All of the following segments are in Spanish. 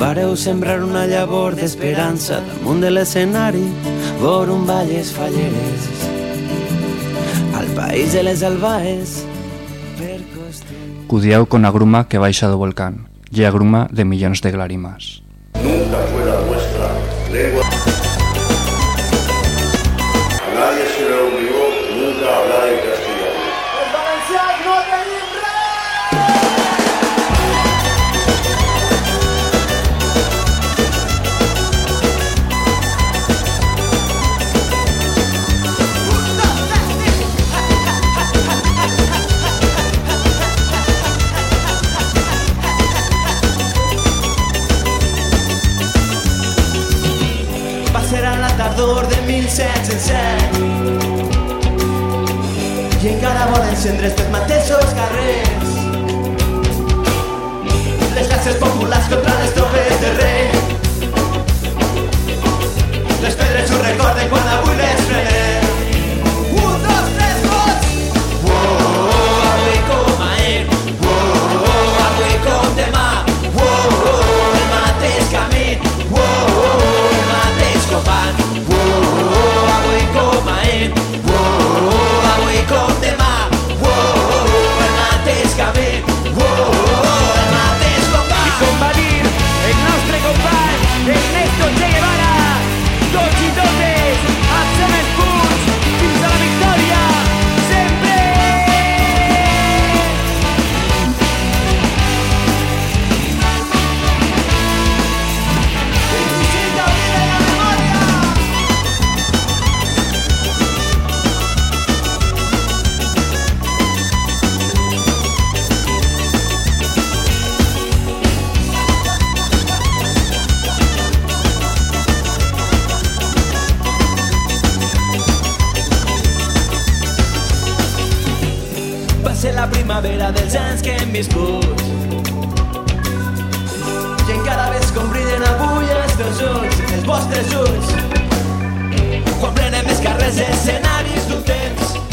Vareu sembrar una llavor d'esperança damunt de l'escenari, vor un valles falleres. Al país de les albaes, per. Cudiau con agruma que baixa do volcán, e agruma de millóns de glarimas. I encara volen encendre estes mateixos carrers les classes populars contra les tropes de rei les pedres ho recorden quan avui les primavera dels anys que hem viscut. I encara ves com brillen avui els teus ulls, els vostres ulls. Quan prenen més carrers escenaris d'un temps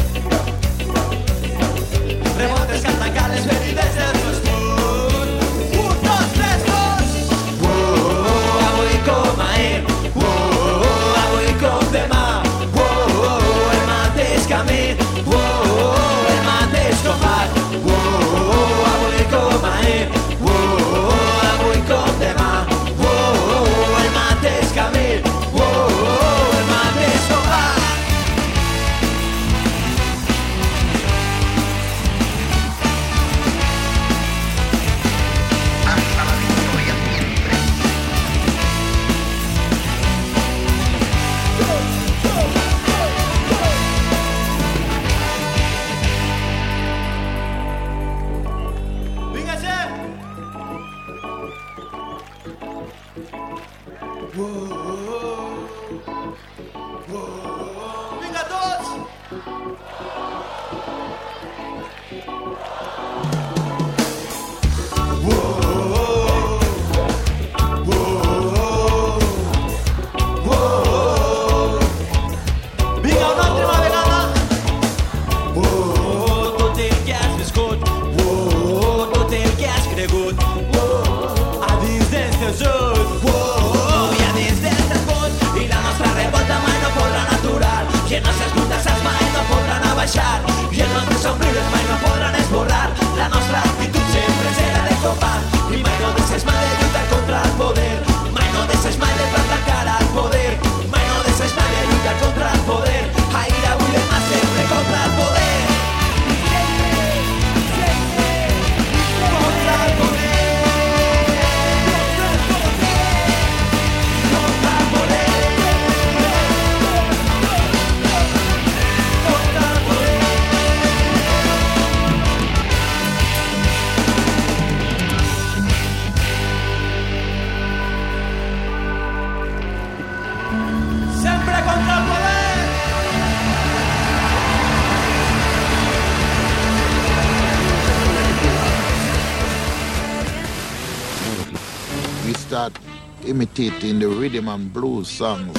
imitating the rhythm and blues songs.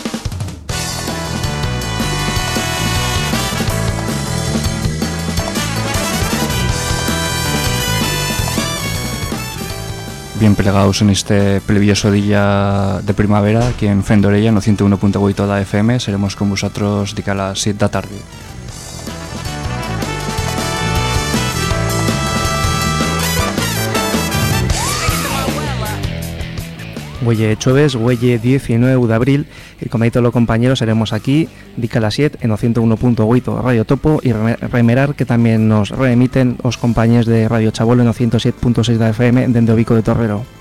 bien plegados en este plebioso día de primavera aquí en Fendorella no 101.8 da FM seremos con vosotros de a las 7 da tarde Huelle Choves, Huelle 19 de abril y como todos los compañeros seremos aquí dica las 7 en 101.8 Radio Topo y remerar que también nos reemiten los compañeros de Radio Chabolo en 107.6 de FM dentro Vico de Torrero.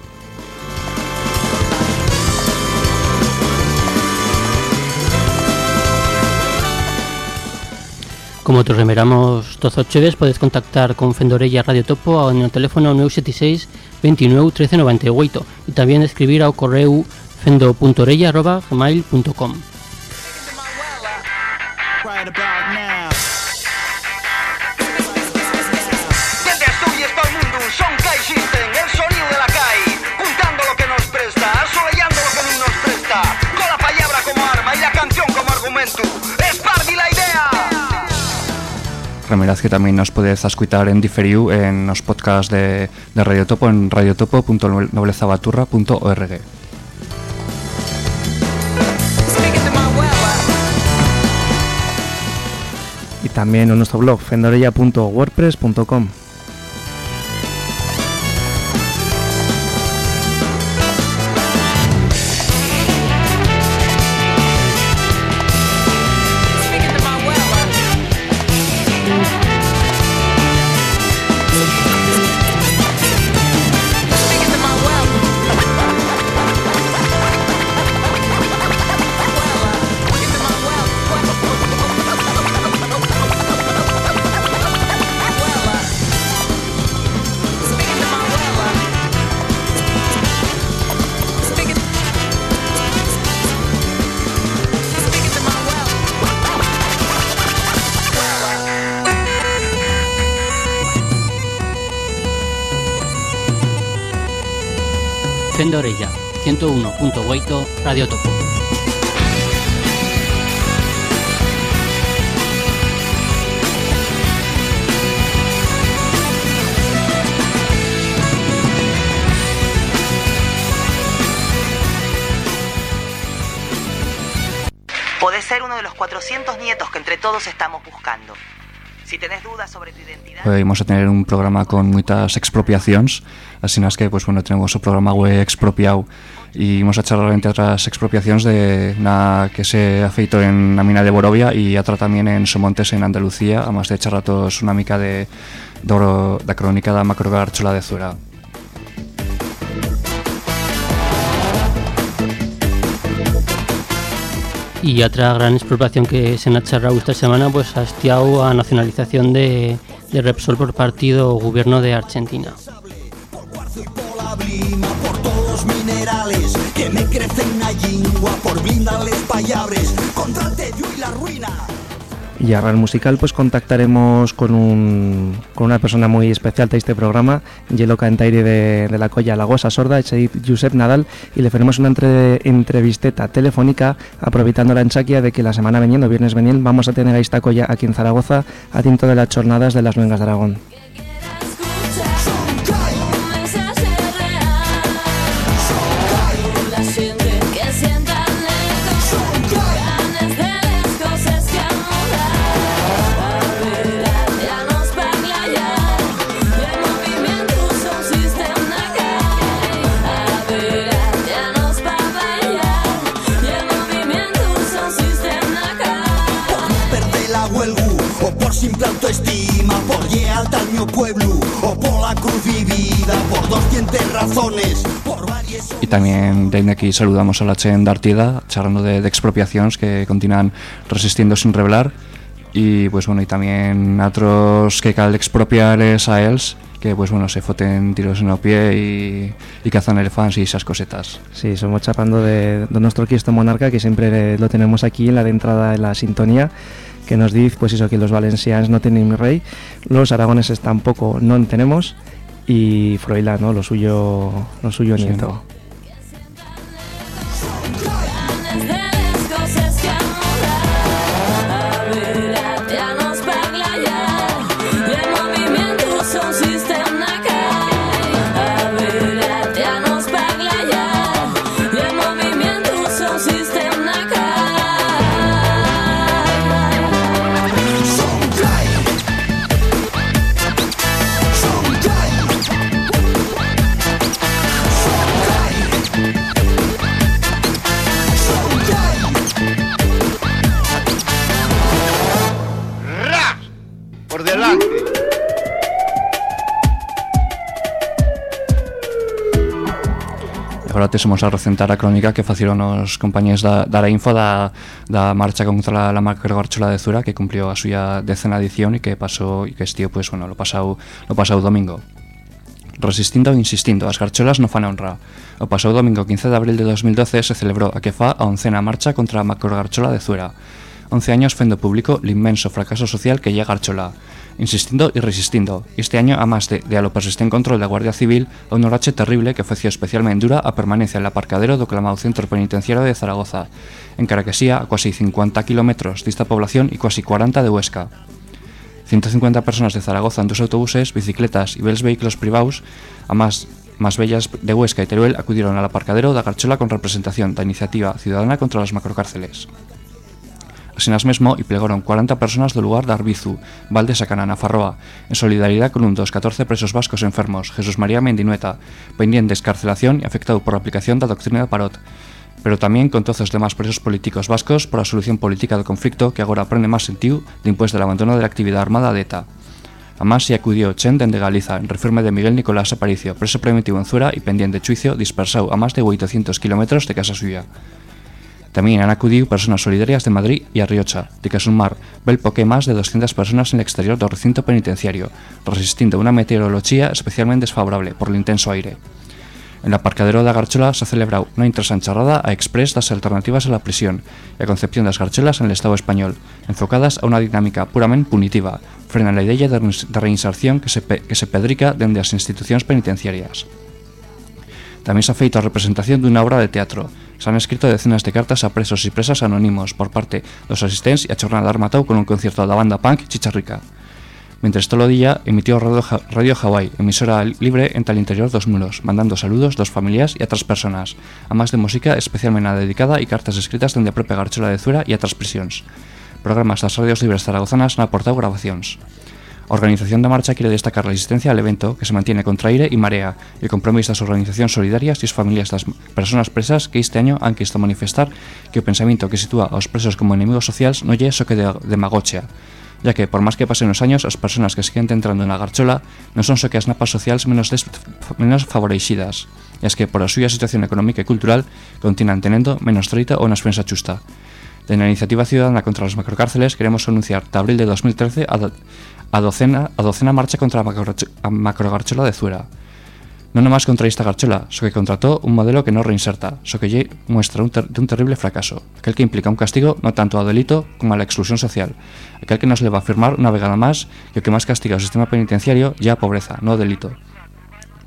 Como te remeramos todos los cheves, puedes contactar con Fendorella Radio Topo en el teléfono 976 29 13 98 y también escribir ao correo fendo.orella.gmail.com con la palabra como arma y la canción como argumento. Remerad que tamén nos podedes escutar en diferiu en os podcasts de, de Radio Topo en radiotopo.noblezabaturra.org y también en nuestro blog fendorella.wordpress.com. 101.8 Radio Topo Podés ser uno de los 400 nietos que entre todos estamos buscando. Si tenés dudas sobre tu identidad... Hoy vamos a tener un programa con muchas expropiaciones así es que pues bueno tenemos un programa web expropiado y vamos a charlar entre otras expropiaciones de una que se ha feito en la mina de Borovia y otra también en Somontes en Andalucía además de charlar todos una mica de, de, de crónica da macrogar chola de Zura Y otra gran expropiación que se ha charrado esta semana pues ha estiado a nacionalización de, de Repsol por partido gobierno de Argentina. El y la ruina. Y a RAL Musical pues contactaremos con, un, con una persona muy especial de este programa, Yelo Cantaire de, de la Colla Lagosa Sorda, Josep Nadal, y le faremos una entre, entrevisteta telefónica aprovechando la enchaquia de que la semana veniendo, viernes veniendo, vamos a tener a esta colla aquí en Zaragoza a tinto de las jornadas de las Luengas de Aragón. Mi pueblo o por la cruz vivida, por 200 razones, por varias... Y también desde aquí saludamos a la Chen de Artida, charlando de, de expropiaciones que continúan resistiendo sin revelar. Y pues bueno, y también a otros que cal expropiarles a ellos, que pues bueno, se foten tiros en el pie y, y cazan elefantes y esas cosetas. Sí, somos chapando de, de nuestro Cristo Monarca, que siempre lo tenemos aquí en la de entrada de la sintonía, que nos dice, pues eso, que los valencianos no tienen rey, los aragoneses tampoco no tenemos, y Froilán, ¿no? Lo suyo, lo suyo nieto. Tesemos a recentar a crónica que facieron os compañeros da, da Info da, da marcha contra la, la macrogarchola de Zura que cumplió a suya decena edición y que pasó y que estío pues bueno, lo pasado lo pasado domingo. Resistindo e insistindo, as garcholas non fan honra. O pasado domingo 15 de abril de 2012 se celebrou a que fa a oncena marcha contra a macrogarchola de Zuera. 11 años fendo público el inmenso fracaso social que llega Garchola. Insistindo y resistindo. Este año, a más de, de a lo persistente control da Guardia Civil, a un horache terrible que feció especialmente dura a permanencia en la aparcadero do clamado centro penitenciario de Zaragoza, en Caraquesía, a casi 50 kilómetros dista población e casi 40 de Huesca. 150 personas de Zaragoza en dos autobuses, bicicletas y belos vehículos privados, a más, más bellas de Huesca y Teruel, acudieron al aparcadero de Garchola con representación da Iniciativa Ciudadana contra las Macrocárceles. Asinas y plegaron 40 personas do lugar de Arbizu, Valde Sacanana, Farroa, en solidaridad con un dos 14 presos vascos enfermos, Jesús María Mendinueta, pendiente de escarcelación y afectado por la aplicación da doctrina de Parot, pero tamén con todos os demás presos políticos vascos por a solución política do conflicto que agora prende máis sentido dimpués del abandono da actividade armada de ETA. A máis se acudió Chen dende Galiza en refirme de Miguel Nicolás Aparicio, preso preventivo en Zura e pendiente de juicio dispersado a máis de 800 km de casa suya. Tamén han acudido personas solidarias de Madrid e a Riocha, de que sumar vel poque máis de 200 personas en el exterior do recinto penitenciario, resistindo unha meteoroloxía especialmente desfavorable por el intenso aire. En el aparcadero da Garchola se ha celebrado unha interesante charrada a express das alternativas a la prisión e a concepción das garcholas en el Estado español, enfocadas a unha dinámica puramente punitiva, frente la idea de de reinserción que se, que se pedrica dende as institucións penitenciarias. Tamén se ha feito a representación dunha obra de teatro. Se han escrito decenas de cartas a presos e presas anónimos por parte dos asistentes e a jornada armatou con un concierto da banda punk Chicharrica. Mientras todo o día emitió Radio, Hawaii, emisora libre entre el interior dos muros, mandando saludos dos familias e a otras personas, a máis de música especialmente dedicada e cartas escritas dende a propia Garchola de Zura e a otras prisións. Programas das radios libres zaragozanas han aportado grabacións. A organización da marcha quiere destacar la asistencia al evento que se mantiene contra aire y marea y el compromiso das organizacións solidarias e as familias das personas presas que este año han quisto manifestar que o pensamiento que sitúa aos presos como enemigos sociais non lle so que de demagogia, ya que por máis que pasen os años as persoas que siguen entrando na garchola non son só que as napas sociais menos, menos favorecidas e as que por a súa situación económica e cultural continúan tenendo menos treita ou nas pensa xusta. De la iniciativa ciudadana contra las macrocárceles queremos anunciar de abril de 2013 a, do- a docena, a docena marcha contra a, macrogarch- a macrogarchola de Zuera. Non nomás contra esta garchola, so que contrató un modelo que non reinserta, so que muestra un, de un terrible fracaso, aquel que implica un castigo no tanto ao delito como a la exclusión social, aquel que nos leva a afirmar unha vegada máis que o que máis castiga o sistema penitenciario ya a pobreza, no o delito.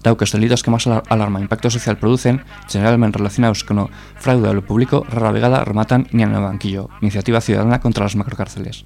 Dado que os delitos que alar- alarma e impacto social producen, generalmente relacionados con fraude ao público, rara vegada rematan ni no banquillo. Iniciativa ciudadana contra las macrocárceles.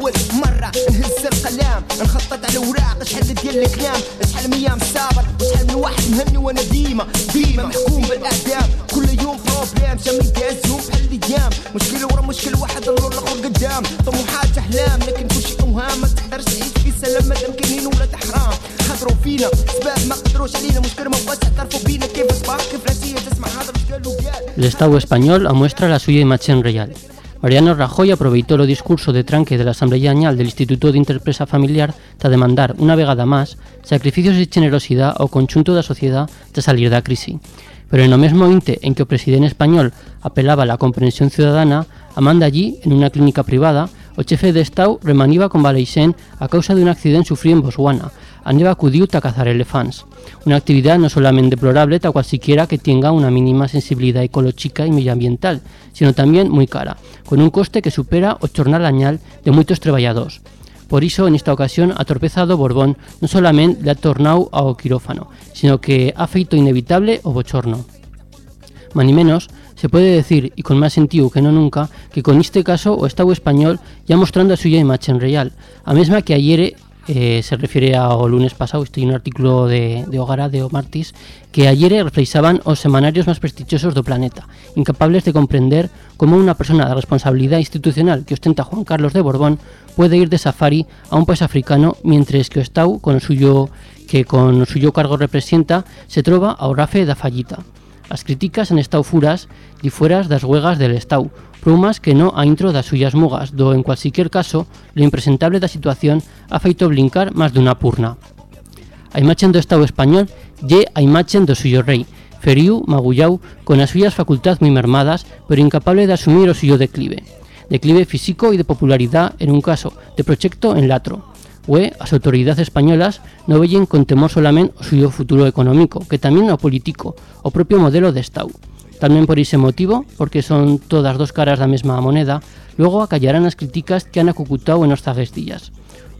أول مرة نهز القلم نخطط على أوراق شحال ديال الكلام. شحال من أيام صابر وشحال من واحد مهني وأنا ديما ديما محكوم بالأعدام. كل يوم بروبليم شامي يهزهم بحال الأيام مشكل ورا مشكل واحد اللور الآخر قدام طموحات أحلام لكن كل شيء اوهام ما تقدرش تعيش في سلام مادام كاينين ولاد حرام خاطروا فينا سباب ما قدروش علينا. مشكل ما بغاش اعترفوا بينا. كيف صباح كيف راسية تسمع مش قالوا قال El Estado muestra la suya imagen real. Mariano Rajoy aproveitó el discurso de tranque de la Asamblea Añal del Instituto de Interpresa Familiar para demandar, una vegada más, sacrificios e generosidade ao conxunto da sociedade de salir da crise. Pero en o mesmo inte en que o presidente español apelaba a la comprensión ciudadana, amanda allí, en unha clínica privada, o chefe de Estado remaniva convaleixent a causa dun accidente sufrido en Botswana, aneva acudiu a cazar elefants. Una actividad no solamente deplorable, ta cualquiera que tenga una mínima sensibilidad ecológica y medioambiental, sino también muy cara, con un coste que supera o jornal añal de muchos trabajadores. Por iso, en esta ocasión, a torpezado Borbón non solamente le ha tornado ao quirófano, sino que ha feito inevitable o bochorno. Mani menos, se puede decir, y con más sentido que no nunca, que con este caso o Estado español ya mostrando a suya imagen real, a mesma que ayer eh, se refiere ao lunes pasado, en un artículo de, de de Omartis, que ayer reflexaban os semanarios máis prestixiosos do planeta, incapables de comprender como unha persona de responsabilidade institucional que ostenta Juan Carlos de Borbón puede ir de safari a un país africano mientras que o Estado, con o suyo, que con o suyo cargo representa, se trova ao rafe da fallita. As críticas han estado furas e fueras das huegas del Estado, prumas que no a intro das suyas mugas, do en cualquier caso, lo impresentable da situación ha feito blincar máis dunha purna. A imaxen do Estado español lle a imaxen do suyo rei, feriu, magullau, con as súas facultades moi mermadas, pero incapable de asumir o suyo declive. Declive físico e de popularidade en un caso, de proxecto en latro. Ue, as autoridades españolas non vellen con temor solamente o suyo futuro económico, que tamén o político, o propio modelo de Estado. Tamén por ese motivo, porque son todas dos caras da mesma moneda, logo acallarán as críticas que han acucutado en os zaguestillas.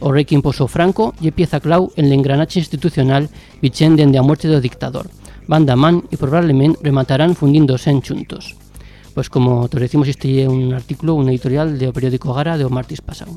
O rei que imposou Franco lle pieza clau en l'engranache institucional dende a muerte do dictador. Van da man e probablemente rematarán fundíndose en chuntos. Pois como te decimos, este é un artículo, un editorial do periódico Gara de o martes pasado.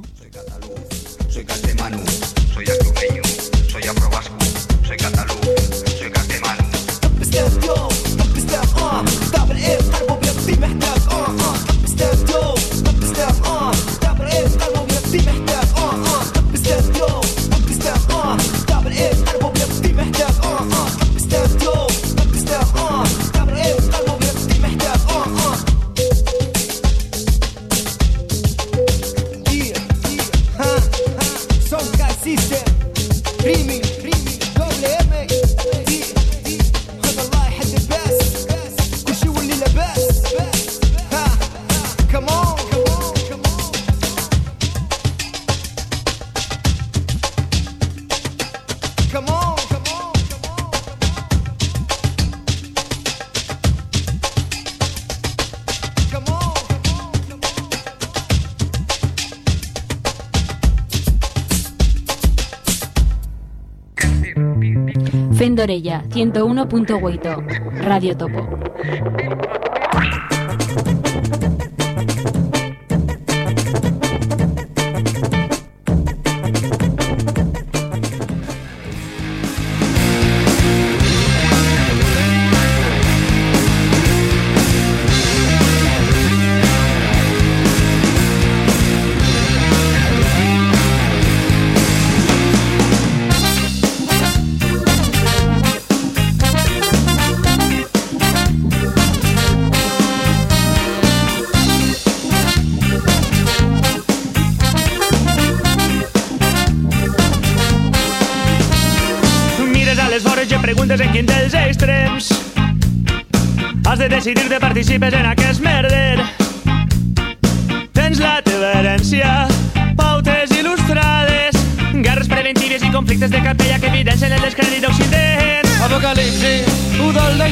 Fendorella 101.8 Radio Topo.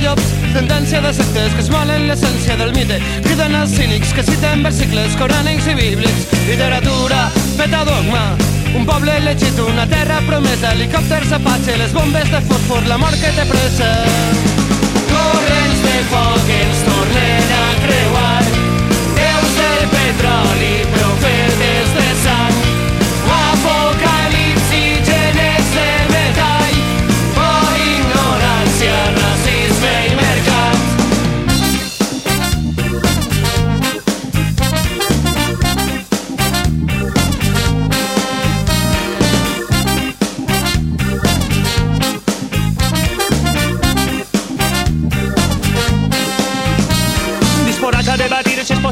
Llops, tendència de sectes que es molen l'essència del mite. Criden els cínics que citen versicles corànics i bíblics. Literatura, metadogma, un poble elegit, una terra promesa, helicòpters Apache, les bombes de fòsfor, la mort que té pressa. Corrents de foc ens tornen a creuar Déus del petroli, profetes de sang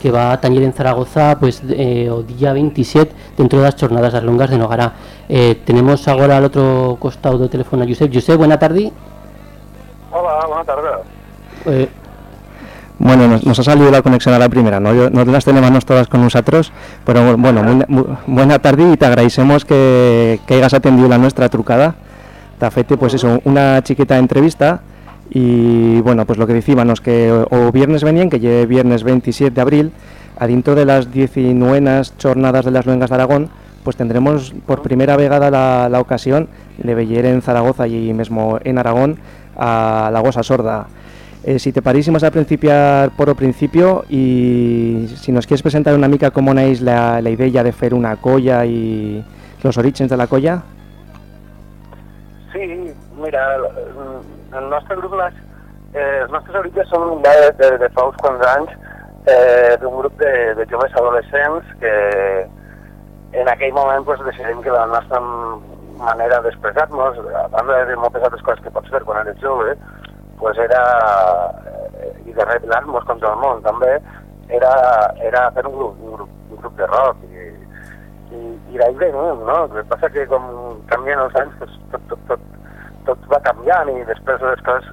que va a taller en Zaragoza pues eh, o día 27 dentro de las jornadas das longas de Nogara. Eh, tenemos ahora al otro costado del teléfono a Josep. Josep, buena tarde. Hola, buenas tardes. Eh, Bueno, nos, nos ha salido la conexión a la primera, no, Yo- no las tenemos todas con nosotros, pero bueno, muy- muy- buena tarde y te agradecemos que, que hayas atendido la nuestra trucada. Te fete, pues eso, una chiquita entrevista y bueno, pues lo que decíamos, que o, viernes venían, que lleve viernes 27 de abril, adentro de las 19 jornadas de las luengas de Aragón, pues tendremos por primera vegada la, la ocasión de ver en Zaragoza y mismo en Aragón a la Gosa Sorda. Eh, si te parísimos a principiar por o principio y si nos quieres presentar una mica cómo naix la, la idea de fer una colla y los orígens de la colla. Mira, el, nostre grup naix, eh, els nostres orígens són ja de, de, de fa uns quants anys eh, d'un grup de, de joves adolescents que en aquell moment pues, decidim que la nostra manera d'expressar-nos, a banda de moltes altres coses que pots fer quan eres jove, pues era, eh, i de rebel·lar-nos contra el món també, era, era fer un grup, un grup, un grup de rock i, i, i d'ahir venim, no? El que passa que com canvien els anys, pues, tot, tot, tot, tot va canviant i després les coses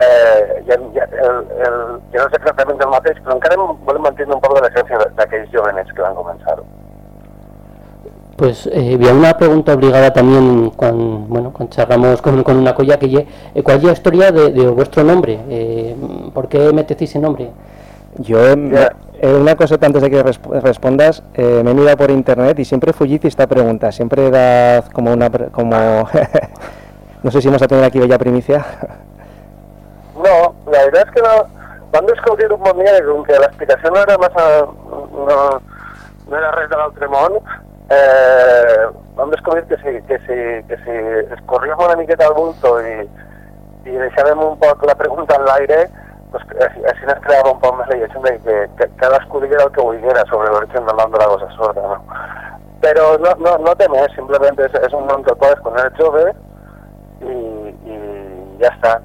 eh, ja, ja, el, el, ja no és exactament el mateix, però encara volem mantenir un poc de l'essència d'aquells jovenets que van començar-ho. Pues eh, había una pregunta obligada también cuando, bueno, cuando charlamos con, con una colla que lle, eh, ¿cuál es la historia de, de vuestro nombre? Eh, ¿Por qué metéis ese nombre? Yo, me- eh, una cosa antes de que resp- respondas, eh, me he mirado por internet y siempre fullite esta pregunta, siempre da como una, pre- como, no sé si vamos a tener aquí bella primicia. No, la veritat és que no, vam descobrir un bon dia que com que l'explicació no era massa... no, no era res de l'altre món, eh, vam descobrir que si, que si, que si escorríem una miqueta al bulto i, i deixàvem un poc la pregunta en l'aire, pues, així, així es creava un poc més la llegenda i que, que cadascú diguera el que volguera sobre l'origen del nom de la cosa sorda, no? Però no, no, no té més, simplement és, és un nom que el jove i, i ja està.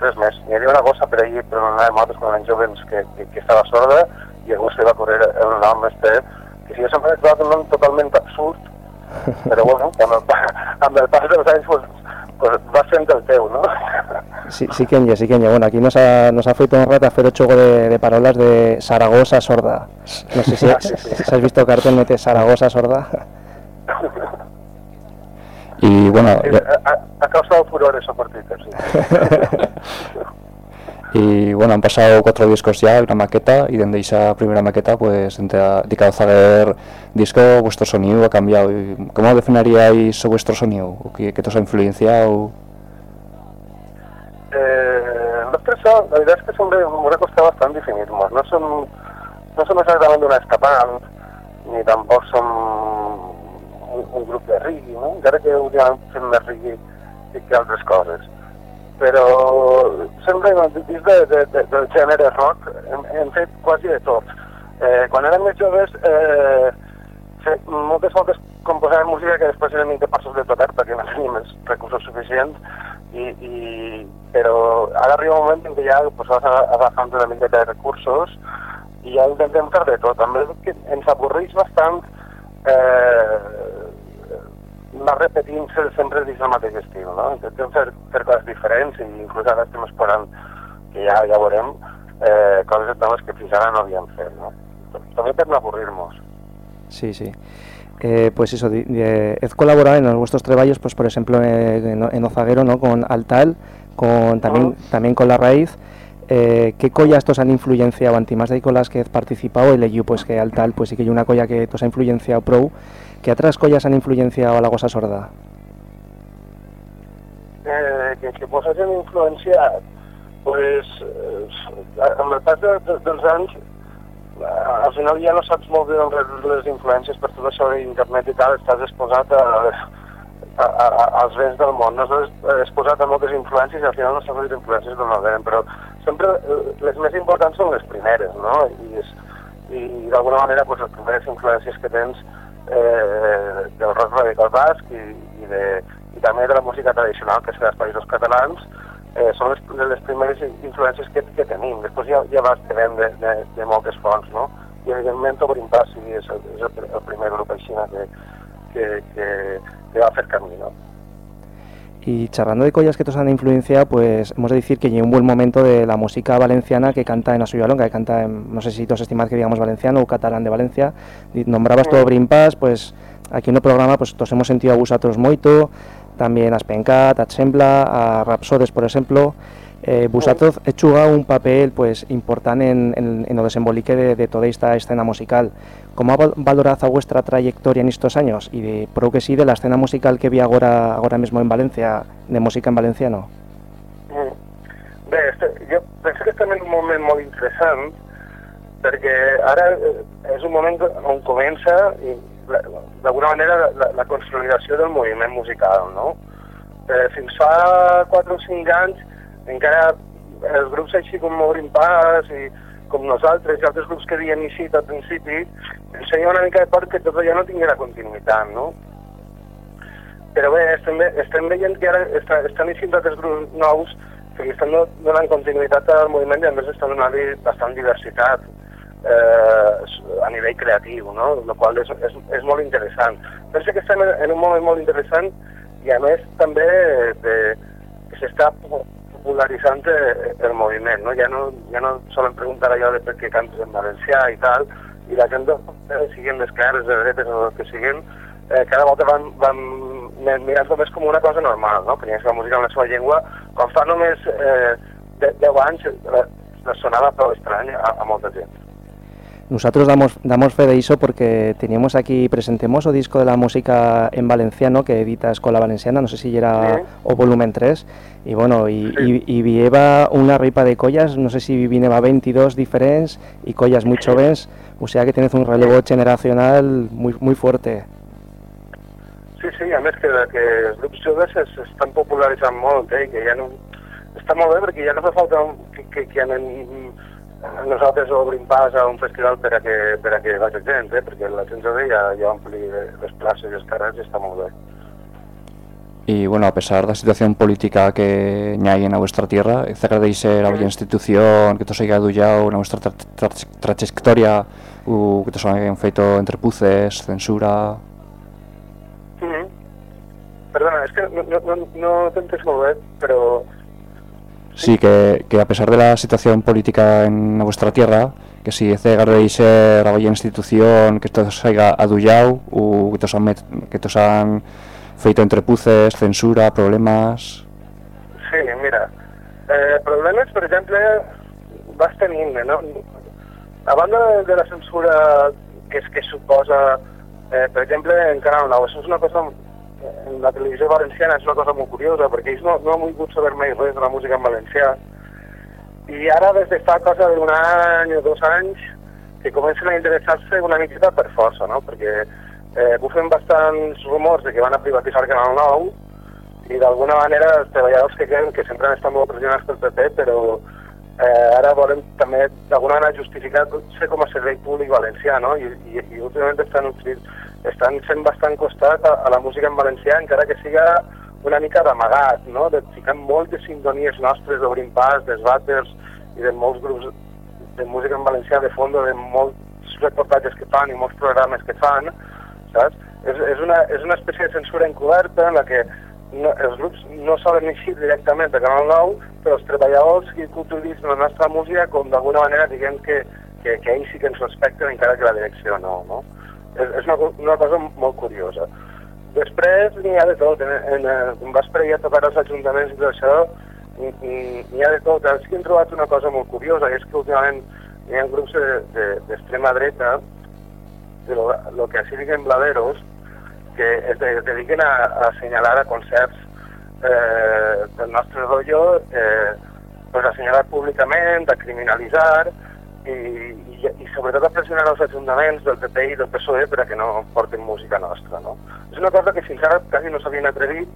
Res més. Hi havia una gossa per allí, però no anàvem nosaltres quan érem jovens que, que, que estava sorda i algú se va correr el nom este, que si jo sempre he trobat un nom totalment absurd, però bueno, amb el, amb el pas dels anys pues, pues, vas fent el teu, no? Sí, sí que sí que Bueno, aquí nos ha, nos ha feito un rato hacer ocho de, de parolas de Zaragoza sorda. No sé si, Sí, sí. si has visto cartel mete Zaragoza sorda. Y bueno, Sí, ha, ha- causado furor eso por Twitter, sí. y bueno, han pasado cuatro discos ya, una maqueta, y desde esa primera maqueta, pues, entre a- saber disco, vuestro sonido ha cambiado. ¿Cómo definiríais vuestro sonido? ¿O ¿Qué, qué te os ha influenciado? Eh, nosotros son, la verdad es que son una costa bastante definirnos. No son, no som exactament una escapant, ni tampoc som un, grup de reggae, no? encara que últimament fem més reggae que altres coses. Però sempre dins de, de, de, del gènere rock hem, hem fet quasi de tot. Eh, quan érem més joves, eh, fe, moltes voltes composàvem música que després eren incapaços de tocar perquè no teníem els recursos suficients i, i, però ara arriba un moment en què ja pues, vas agafant una miqueta de recursos i ja intentem fer de tot. També ens avorreix bastant eh, anar repetint se- sempre dins el mateix estil, no? Intentem fer, fer coses diferents i inclús ara estem explorant, que ja, ja veurem, eh, coses noves que fins ara no havíem fet, no? També per no avorrir-nos. Sí, sí. Eh, pues eso, eh, he colaborado en vuestros trabajos, pues por ejemplo eh, en, en Ozaguero, ¿no? Con Altal, con también, también con La Raíz. Eh, ¿Qué collas tos han influenciado, anti más de colas que he participado, y leí pues que Altal, pues sí que hay una colla que tos ha influenciado pro, ¿qué otras collas han influenciado a la gosa sorda? eh, que, que vos hagin influenciat, pues, eh, amb pas de, de, dels anys, eh, al final ja no saps molt bé les influències per tot això d'internet i tal, estàs exposat a, a, a, als vents del món, no estàs exposat a moltes influències i al final no saps les influències d'on venen, però sempre eh, les més importants són les primeres, no? I, és, i d'alguna manera pues, les primeres influències que tens eh, del rock radical basc i, i, de, i també de la música tradicional que és dels països catalans eh, són les, les primeres influències que, que tenim. Després ja, ja vas tenint de, de, de moltes fonts, no? I evidentment Obrim Pas sí, és, el, és el, el primer grup així que, que, que, que va fer camí, no? Y charlando de collas que tos han influenciado, pues hemos de decir que hay un buen momento de la música valenciana que canta en Asuyalonga, que canta en, no sé si tos estimad que digamos valenciano o catalán de Valencia. Nombrabas todo Brimpas, pues aquí en el programa pues tos hemos sentido a vosotros moito, también a Spencat, a Chembla, a Rapsodes, por ejemplo. Eh, vosotros he jugado un papel pues importante en, en, en el desembolique de, de toda esta escena musical. ¿Cómo ha val- valorado vuestra trayectoria en estos años? Y de, creo que sí, de la escena musical que vi ahora, ahora mismo en Valencia, de música en valenciano. Mm. Bé, este, jo penso que estem en un moment molt interessant perquè ara eh, és un moment on comença d'alguna manera la, la consolidació del moviment musical, no? Eh, fins fa 4 o 5 anys encara els grups així com Obrim Pas i com nosaltres i altres grups que dien així al principi ens feia una mica de por que tot allò no tinguera continuïtat, no? Però bé, estem, ve- estem veient que ara està, estan eixint altres grups nous que li estan do- donant continuïtat al moviment i a més estan donant-li bastant diversitat eh, a nivell creatiu, no? El qual és, és, és molt interessant. Penso que estem en, un moment molt interessant i a més també de, que s'està popularitzant eh, el moviment, no? Ja no, ja no solen preguntar allò de per què cantes en valencià i tal, i la gent, eh, siguin d'esquerres, de dretes o que siguin, eh, cada volta van, van mirant-ho més com una cosa normal, no? Que la música en la seva llengua, quan fa només eh, de- 10 anys eh, sonava prou estrany a, a molta gent. Nosotros damos, damos fe de eso porque teníamos aquí, presentemos o disco de la música en valenciano que edita Escola Valenciana, no sé si era Sí. o volumen 3, y bueno, y, y, y vieva una ripa de collas, no sé si vineba 22 diferentes y collas muy jóvenes, o sea que tienes un relevo generacional muy, muy fuerte. Sí, sí, a més que, que els grups joves es- s'estan popularitzant molt, eh, que ja no... Està molt bé perquè ja no fa falta que, que, que anem nosaltres obrim pas a un festival per a que, per a que vagi gent, eh, perquè la gent jove ja, ja ompli les places i els carrers i està molt bé. Y bueno, a pesar de la situación política que hay en nuestra tierra, ¿te agradece la institución que os haya adullado en nuestra tra tra trayectoria, o que os hayan feito entrepuces, censura? Mm Perdona, és que no, no, no, no t'entens molt bé, però Sí, que, que a pesar de la situación política en nuestra tierra, que si te agradece la institución que os haya adullado, o que os han, que os han feito entrepuces, censura, problemas... Sí, mira, eh, problemes, per exemple, vas tenint, no? A banda de, la censura que, és, que suposa, eh, per exemple, en Canal 9, això és una cosa, la televisió valenciana és una cosa molt curiosa, perquè ells no, no han volgut saber mai res de la música en valencià, i ara des de fa cosa d'un any o dos anys que comencen a interessar-se una miqueta per força, no? Perquè eh, bufen bastants rumors de que van a privatitzar Canal 9 i d'alguna manera els treballadors que queden, que sempre han estat molt pressionats pel PP, però eh, ara volen també d'alguna manera justificar-se com a servei públic valencià, no? I, i, i últimament estan, utiliz- estan fent bastant costat a, a la música en valencià, encara que siga una mica d'amagat, no? De ficar moltes sintonies nostres d'Obrim Pas, dels Vàters i de molts grups de música en valencià de fons, de molts reportatges que fan i molts programes que fan, saps? És, és, una, és una espècie de censura encoberta en la que no, els grups no solen eixir directament de Canal 9, però els treballadors que utilitzen la nostra música com d'alguna manera diguem que, que, que ells sí que ens respecten encara que la direcció no, no? És, és una, una cosa molt curiosa. Després n'hi ha de tot, en, en, en, quan vas allà a tocar als ajuntaments i això, n'hi- ha de tot. Sí que hem trobat una cosa molt curiosa, és que últimament hi ha grups de- de- d'extrema de, dreta, de lo, lo que així diguem bladeros, que es, es dediquen a, a assenyalar a concerts eh, del nostre rotllo, eh, pues assenyalar públicament, a criminalitzar i, i, i sobretot a pressionar els ajuntaments del PP i del PSOE per a que no porten música nostra. No? És una cosa que fins ara quasi no s'havien atrevit,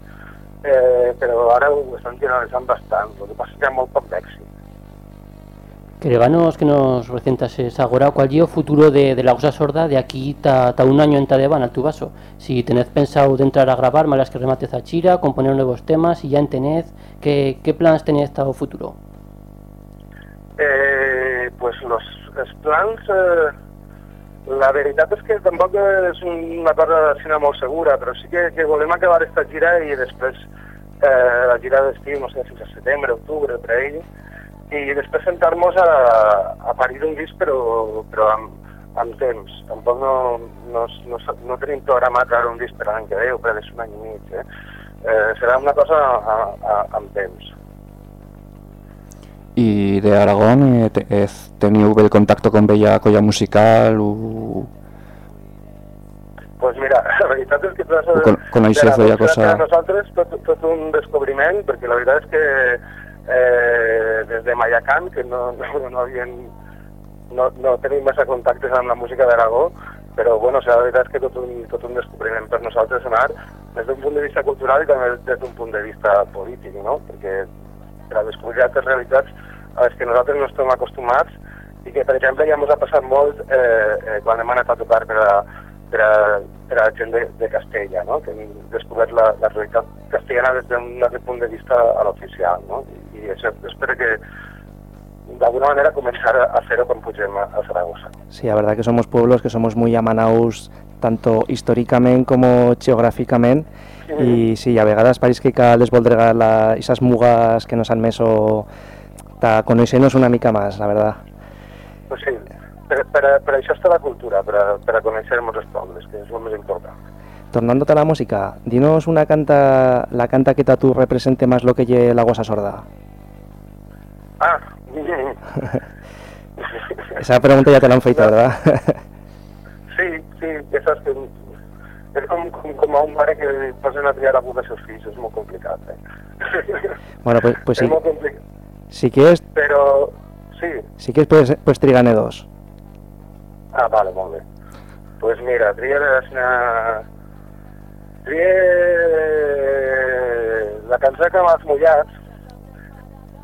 eh, però ara ho estan generalitzant bastant. El que passa és que hi ha molt poc d'èxit. Que nos recientas agora, ¿cuál es el futuro de, de la Gosa Sorda de aquí ta, ta un año en Tadeban al tu vaso? Si tenés pensado de entrar a grabar malas que remates a Chira, componer nuevos temas y ya en tenés, ¿qué, qué plans para el futuro? Eh, pues los, els plans, eh, la veritat és que tampoc és una cosa així molt segura, però sí que, que volem acabar esta gira i després eh, la gira d'estiu, no sé, fins a setembre, octubre, per ahí, i després sentar-nos a, a parir un disc però, però amb, amb temps. Tampoc no, no, no, no tenim programat ara un disc per l'any que ve o per un any i mig. Eh? Eh, serà una cosa a, a, amb temps. Y de Aragón, eh, te, eh, teniu el contacto con Bella Colla Musical o... pues mira, la veritat és que tot Con- con la Isef de música cosa- per nosaltres tot, tot un descobriment, perquè la veritat és que eh, des de Mayacán, que no, no, no havien no, no tenim massa contactes amb la música d'Aragó, però bueno, o sigui, la veritat és que tot un, tot un descobriment per nosaltres sonar des d'un punt de vista cultural i també des d'un punt de vista polític, no? Perquè per a descobrir altres realitats a les que nosaltres no estem acostumats i que, per exemple, ja ens ha passat molt eh, eh, quan hem anat a tocar per a, per a, per a gent de, de Castella, no? que hem descobert la, la realitat castellana des d'un altre punt de vista a l'oficial. No? I, i això, espero que d'alguna manera comenzar a hacerlo con Puigdemont a Zaragoza. Sí, la verdad que somos pueblos que somos muy amanaus tanto históricamente como geográficamente y sí, a vegades pareix que cal desvoldregar la, esas mugas que nos han meso ta conèixer-nos una mica más, la verdad. Pues sí, per, per, per això està la cultura, per per conèixer-nos els pobles, que és el més important. Tornándote a la música, dinos una canta, la canta que tu represente más lo que lle la gosa sorda. Ah, Esa pregunta ya te la han feito, ¿verdad? sí, sí, ja saps que és com, com, com a un pare que li posen a triar algú dels seus fills, és molt complicat. Eh? bueno, pues, pues sí. És molt complicat, Si quieres, però sí, si quieres puedes, pues trigane dos. Ah, vale, molt bé. Pues mira, triaràs una... Trié la cançó que m'has mullat,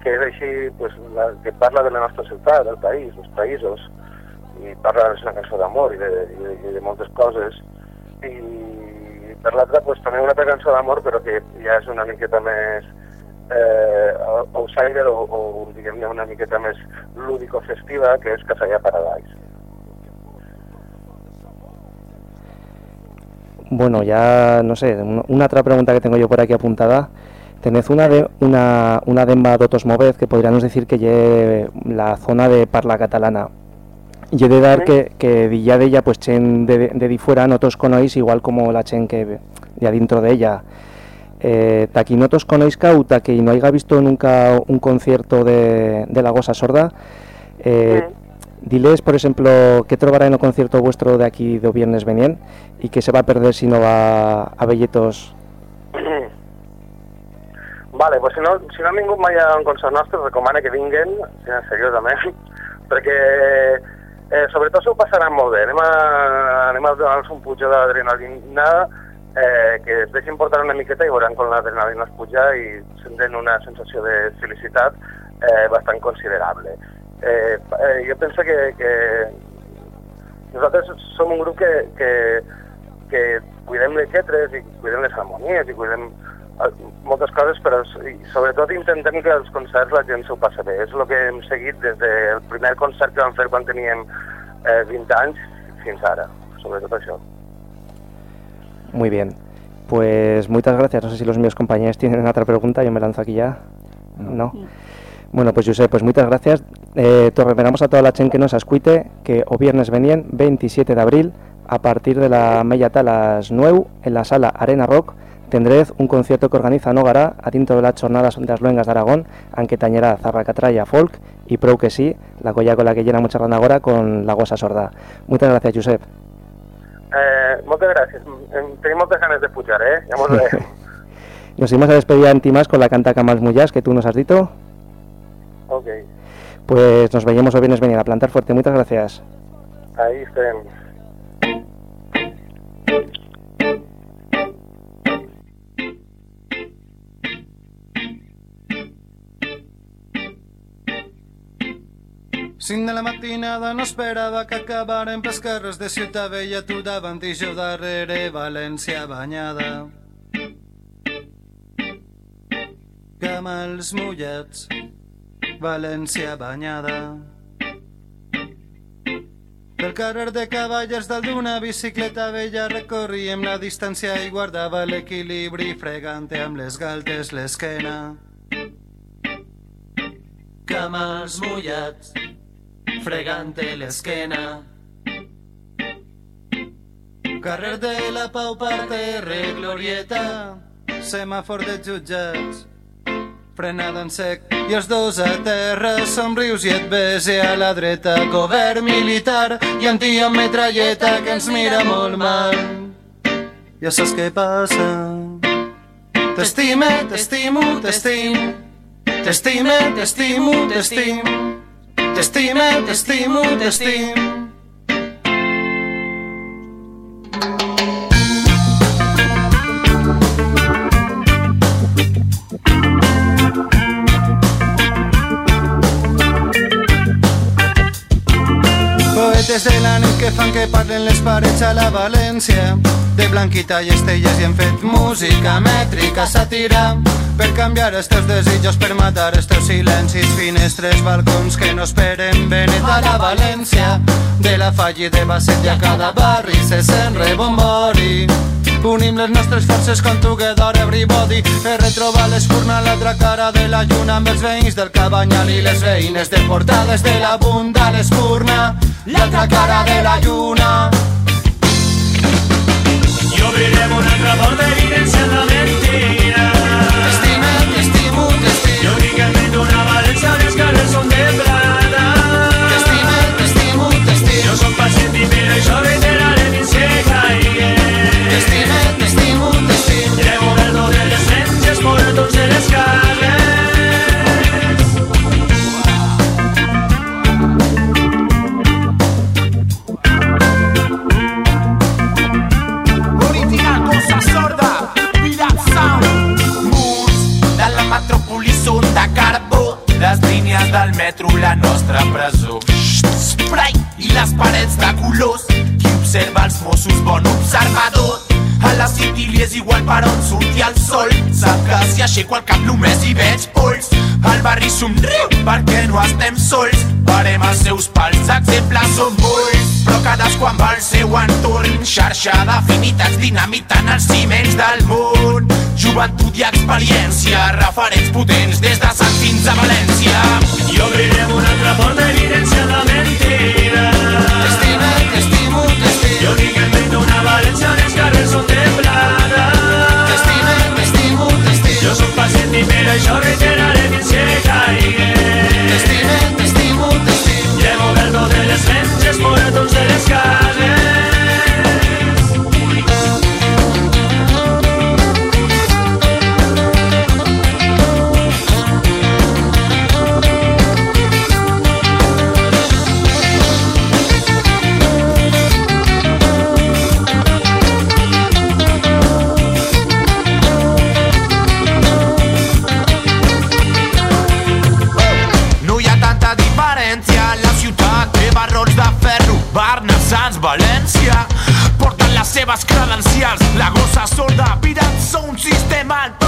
que és així, pues, la, que parla de la nostra ciutat, del país, dels països, i parla és una cançó d'amor i, de, i, de, i de moltes coses, i per l'altra, pues, també una altra cançó d'amor, però que ja és una miqueta més eh, outsider o, o diguem-ne una miqueta més lúdico-festiva, que és Casalla Paradise. Bueno, ya no sé, un- una otra pregunta que tengo yo por aquí apuntada. Tened una de, una, una demba d'Otos Movez que podríamos decir que lle la zona de parla catalana. Y he de dar que, que dilla de ella, pues chen de, de di fuera, notos conois igual como la chen que de adentro de ella. Eh, ta qui notos conoisca o ta que no haya visto nunca un concierto de, de la Gosa Sorda, eh, diles, por ejemplo, qué trobará en el concierto vuestro de aquí de viernes venien y que se va a perder si no va a Belletos. Vale, pues si no, si no han vingut mai a un concert nostre, us recomano que vinguen, sí, seriosament, perquè eh, sobretot s'ho passaran molt bé. Anem a, anem a donar-los un pujo d'adrenalina eh, que es deixin portar una miqueta i veuran com l'adrenalina es puja i senten una sensació de felicitat eh, bastant considerable. Eh, eh, jo penso que, que nosaltres som un grup que, que, que cuidem les lletres i cuidem les harmonies i cuidem moltes coses, però sobretot intentem que als concerts la gent s'ho passa bé. És el que hem seguit des del primer concert que vam fer quan teníem eh, 20 anys fins ara, sobretot això. Muy bien. Pues muchas gracias. No sé si los míos compañeros tienen otra pregunta. Yo me lanzo aquí ya. No. Bueno, pues Josep, pues muchas gracias. Eh, te a toda la chen que nos escuite que o viernes venien 27 de abril a partir de la meia a las 9 en la sala Arena Rock tendréis un concierto que organiza Nogara a tinto de la las jornadas das luengas de Aragón, aunque tañerá Zarracatraya Folk y Pro que sí, la colla con la que llena mucha ranagora con la gosa sorda. Muchas gracias, Josep. Eh, Muchas gracias. Em, Tenemos ganas de escuchar, ¿eh? De... nos íbamos a despedir a Antimas con la cantaca más mullas que tú nos has dicho. Ok. Pues nos veíamos o vienes venir a plantar fuerte. Muchas gracias. Ahí estén. 5 de la matinada no esperava que acabarem pels carrers de Ciutat Vella, tu davant i jo darrere, València banyada. Camals mullats, València banyada. Pel carrer de Cavallers dalt d'una bicicleta vella recorríem la distància i guardava l'equilibri fregant amb les galtes l'esquena. Camals mullats, fregant-te l'esquena. Carrer de la Pau, parterre, glorieta, semàfor de jutjats, frenada en sec, i els dos a terra, somrius i et bese a la dreta, govern militar i un tio amb metralleta que ens mira molt mal. Ja saps què passa? T'estime, t'estimo, t'estim, T'estime, t'estimo, t'estim. T'estime, t'estimo, t'estim. Poetes de la nit que fan que parlen les parets a la València De Blanquita i Estelles i hem fet música mètrica, sàtira Per canviar els teus desitjos, per matar els teus silencis Finestres, balcons que no esperen Benet a la València. De la Falli de Basset i a cada barri se sent rebombori. Unim les nostres forces com Together Everybody. Per retrobar l'espurna a l'altra cara de la lluna amb els veïns del Cabanyal i les veïnes de portades de la bunda a l'espurna l'altra cara de la lluna. I obrirem una altra porta evidenciant la mentira. Jo dic que València, les carrers són de del metro, la nostra presó. Spray i les parets de colors. Qui observa els Mossos, bon observador. A la City li és igual per on surti el sol. Sap que si aixeco el cap només hi veig polls El barri somriu perquè no estem sols. Parem els seus pals, exemples són molts Però cadascú amb el seu entorn. Xarxa d'afinitats dinamitant els ciments del món Joventut i experiència, referents potents des de Sant fins a València I obrirem una altra porta evidenciant la mentira. T'estime, t'estimo, t'estim. Jo dic hem fet una València, les carrers són de plata. T'estime, t'estimo, t'estim. Jo soc pacient i per això reiteraré fins que caigui. T'estime, t'estimo, t'estim. Llevo verdo de les menges, moretons de les cases. Seves credencials La gossa sorda, pirant un sistema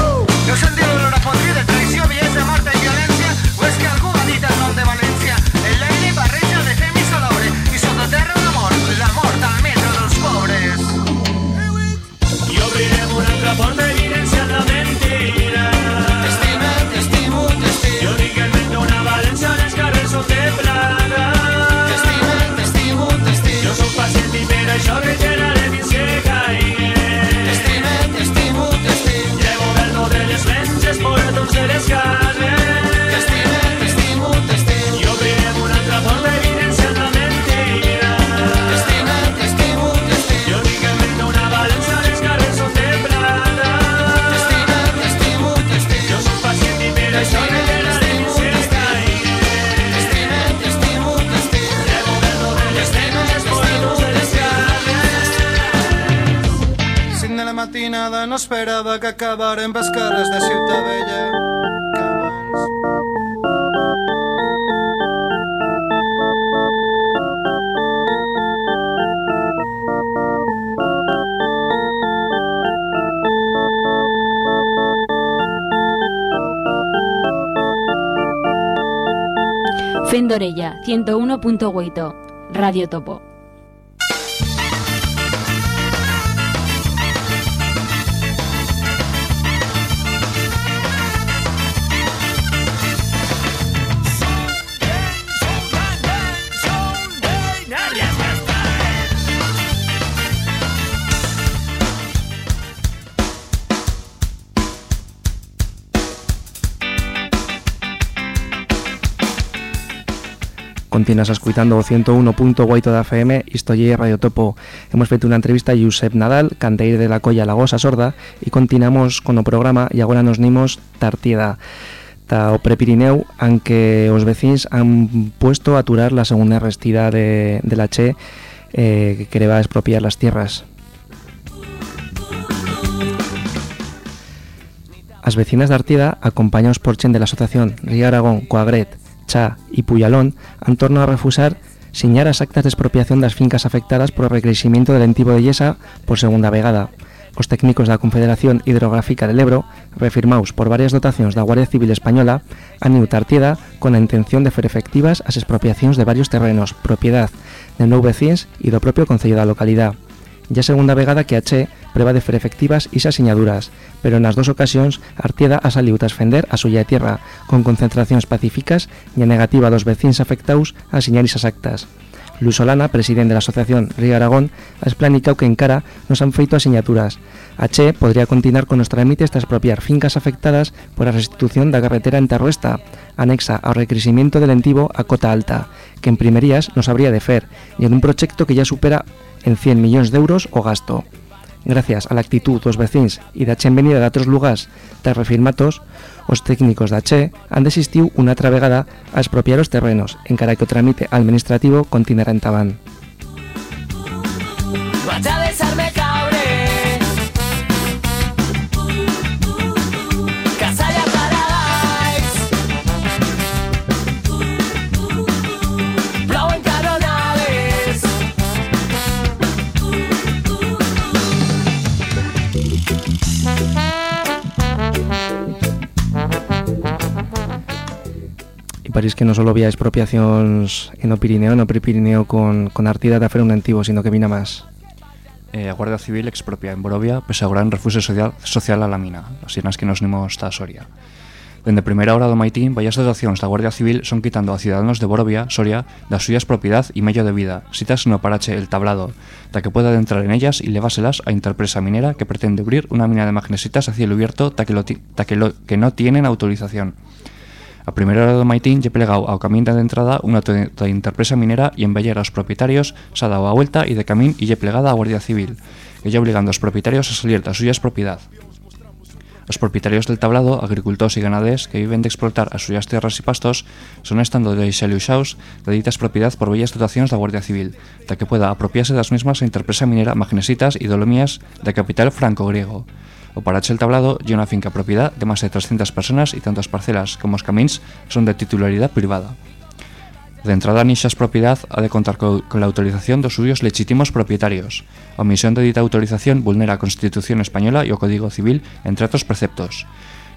no esperava que acabarem pels carrers de Ciutat Vella. Que abans. Fendorella 101.8 Radio Topo. Continuas escuitando o 101.8 da FM Isto lle Radio Topo Hemos feito unha entrevista a Josep Nadal Canteire de la Colla Lagosa Sorda E continuamos con o programa E agora nos nimos Tartieda ta o Prepirineu, aunque os vecinos han puesto a aturar la segunda restida de, de la Che eh, que quería expropiar las tierras. As vecinas de Artida, acompañados por chen de la asociación Río Aragón, Coagret, Cha y Puyalón, han tornado a refusar siñar as actas de expropiación das fincas afectadas por o recrecimiento del entivo de Yesa por segunda vegada. Os técnicos da Confederación Hidrográfica del Ebro, refirmados por varias dotacións da Guardia Civil Española, han ido Artida con a intención de fer efectivas as expropiacións de varios terrenos, propiedad de nou vecins e do propio Concello da localidade. Ya segunda vegada que a Che prueba de fer efectivas esas siñaduras, pero nas dos ocasións Artieda ha salido a defender a suya de tierra, con concentracións pacíficas e a negativa dos vecinos afectados a siñar esas actas. Luis Solana, presidente de la Asociación Río Aragón, ha explicado que en cara nos han feito asignaturas. A Che podría continuar con los trámites de expropiar fincas afectadas por la restitución da carretera en Terruesta, anexa ao recrecimiento del entivo a cota alta, que en primerías nos habría de fer, y en un proyecto que ya supera en 100 millóns de euros o gasto. Gracias a la actitud dos vecinos y da chen venida de otros lugares tras refirmatos, os técnicos da Che han desistido una otra vegada a expropiar os terrenos, encara que o trámite administrativo continuará en Tabán. Parece que no solo había expropiaciones en o Pirineo, no con, con Artida de hacer un sino que vina más. Eh, a Guardia Civil expropia en Borovia pese ao gran refuso social, social a la mina, así nas que nos nimos esta Soria. Dende primeira hora do maitín, varias dotacións da Guardia Civil son quitando a ciudadanos de Borovia, Soria, das suyas propiedad e mello de vida, citas no parache el tablado, da que pueda adentrar en ellas e leváselas a interpresa minera que pretende abrir una mina de magnesitas a cielo abierto ta que, lo ta que, lo, que no tienen autorización. A primeira hora do maitín lle plegado ao camín de entrada unha da interpresa minera e en Beller aos propietarios se ha dado a vuelta e de camín e lle plegada a Guardia Civil, e lle obligando aos propietarios a salir das suyas propiedad. Os propietarios del tablado, agricultores e ganadés que viven de explotar as suyas terras e pastos son estando de xeluxaos de ditas propiedad por bellas dotacións da Guardia Civil, da que pueda apropiarse das mesmas a interpresa minera Magnesitas e Dolomías da capital franco-griego. O Parache el Tablado lle unha finca propiedad de máis de 300 personas e tanto as parcelas como os camins son de titularidade privada. De entrada nixas propiedad ha de contar co, con la autorización dos suyos legítimos propietarios. Omisión de dita autorización vulnera Constitución Española e o Código Civil, entre outros preceptos.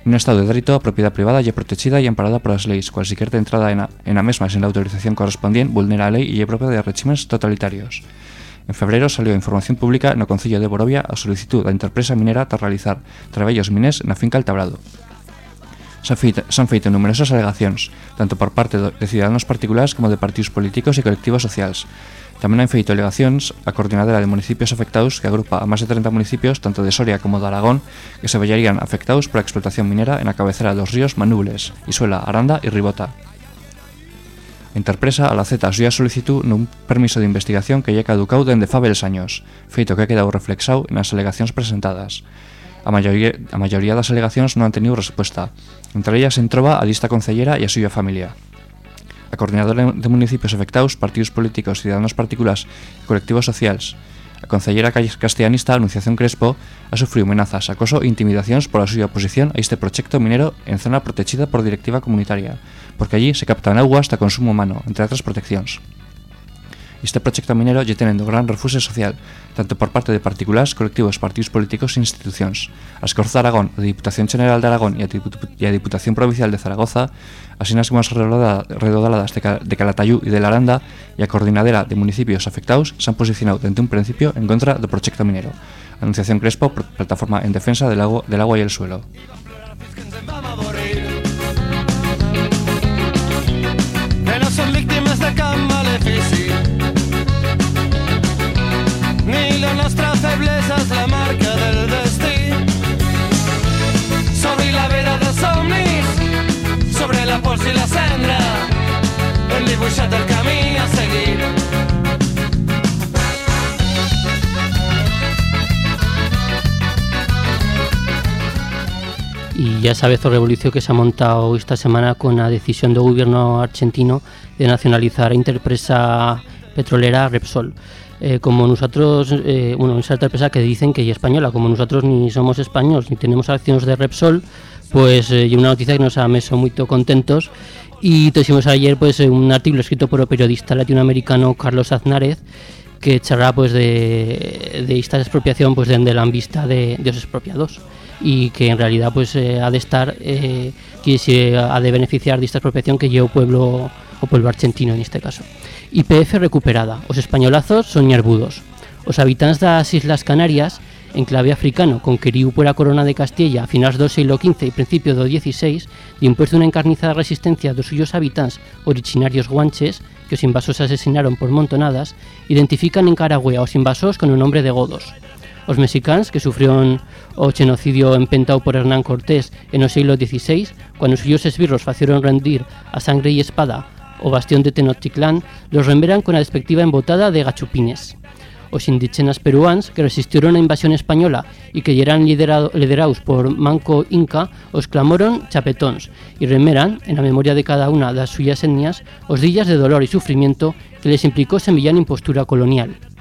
Nun estado de dereito, a propiedade privada lle protexida e amparada por as leis, cualquier de entrada en a, en a mesma sen la autorización correspondiente vulnera a lei e lle propia de regímenes totalitarios. En febreiro salió a información pública no Concello de Borovia a solicitud da interpresa minera tras realizar traballos minés na finca El. Se han feito, numerosas alegacións, tanto por parte de ciudadanos particulares como de partidos políticos e colectivos sociais. Tamén han feito alegacións a coordinadora de municipios afectados que agrupa a máis de 30 municipios, tanto de Soria como de Aragón, que se vellarían afectados por a explotación minera en a cabecera dos ríos Manúbles, Isuela, Aranda e Ribota. Interpresa a la Z a súa solicitud nun permiso de investigación que lle caducou dende fabeles años, feito que quedou reflexado nas alegacións presentadas. A maioría, a maioría das alegacións non han tenido resposta. Entre ellas entroba a lista concellera e a súa familia. A coordinadora de municipios afectados, partidos políticos, ciudadanos particulares e colectivos sociais, A castellanista Anunciación Crespo ha sufrido amenazas, acoso e intimidacións pola súa oposición a este proxecto minero en zona protexida por directiva comunitaria, porque allí se captan auga hasta consumo humano, entre outras proteccións. Este proxecto minero lle tenendo gran refuso social, tanto por parte de particulares, colectivos, partidos políticos e institucións. As de Aragón, a Diputación General de Aragón e a Diputación Provincial de Zaragoza, así nas como as redondadas de, de Calatayú e de Laranda e a Coordinadera de Municipios Afectados se han posicionado dende un principio en contra do proxecto minero. Anunciación Crespo, plataforma en defensa del agua, del agua y el suelo. Ya sabes o revolución que se ha montado esta semana con la decisión del gobierno argentino de nacionalizar a interpresa petrolera Repsol. Eh, como nosotros, eh, bueno, esa empresa que dicen que es española, como nosotros ni somos españoles ni tenemos acciones de Repsol, pues eh, una noticia que nos ha meso muy contentos y tuvimos ayer pues un artículo escrito por el periodista latinoamericano Carlos Aznárez que charla pues de, de esta expropiación pues desde la vista de, de los expropiados y que en realidad pues eh, ha de estar eh, que se ha de beneficiar de esta expropiación que lleva pueblo o pueblo argentino en este caso. IPF recuperada. Os españolazos son ñarbudos. Os habitantes das Islas Canarias enclave africano conqueriu por a corona de Castilla a finais do século XV e principio do XVI, dimpués dunha encarnizada resistencia dos suyos habitantes originarios guanches, que os invasos asesinaron por montonadas, identifican en Caragüe aos invasores con o nombre de godos. Os mexicans, que sufrieron o genocidio empentado por Hernán Cortés en o século XVI, cuando suyos esbirros facieron rendir a sangre e espada o bastión de Tenochtitlán, los remberan con a despectiva embotada de gachupines. Os indígenas peruans que resistieron a invasión española y que eran liderado, liderados por Manco Inca, os clamoron chapetóns y remeran, en la memoria de cada una das suyas etnias, os de dolor y sufrimiento que les implicó semillana impostura colonial.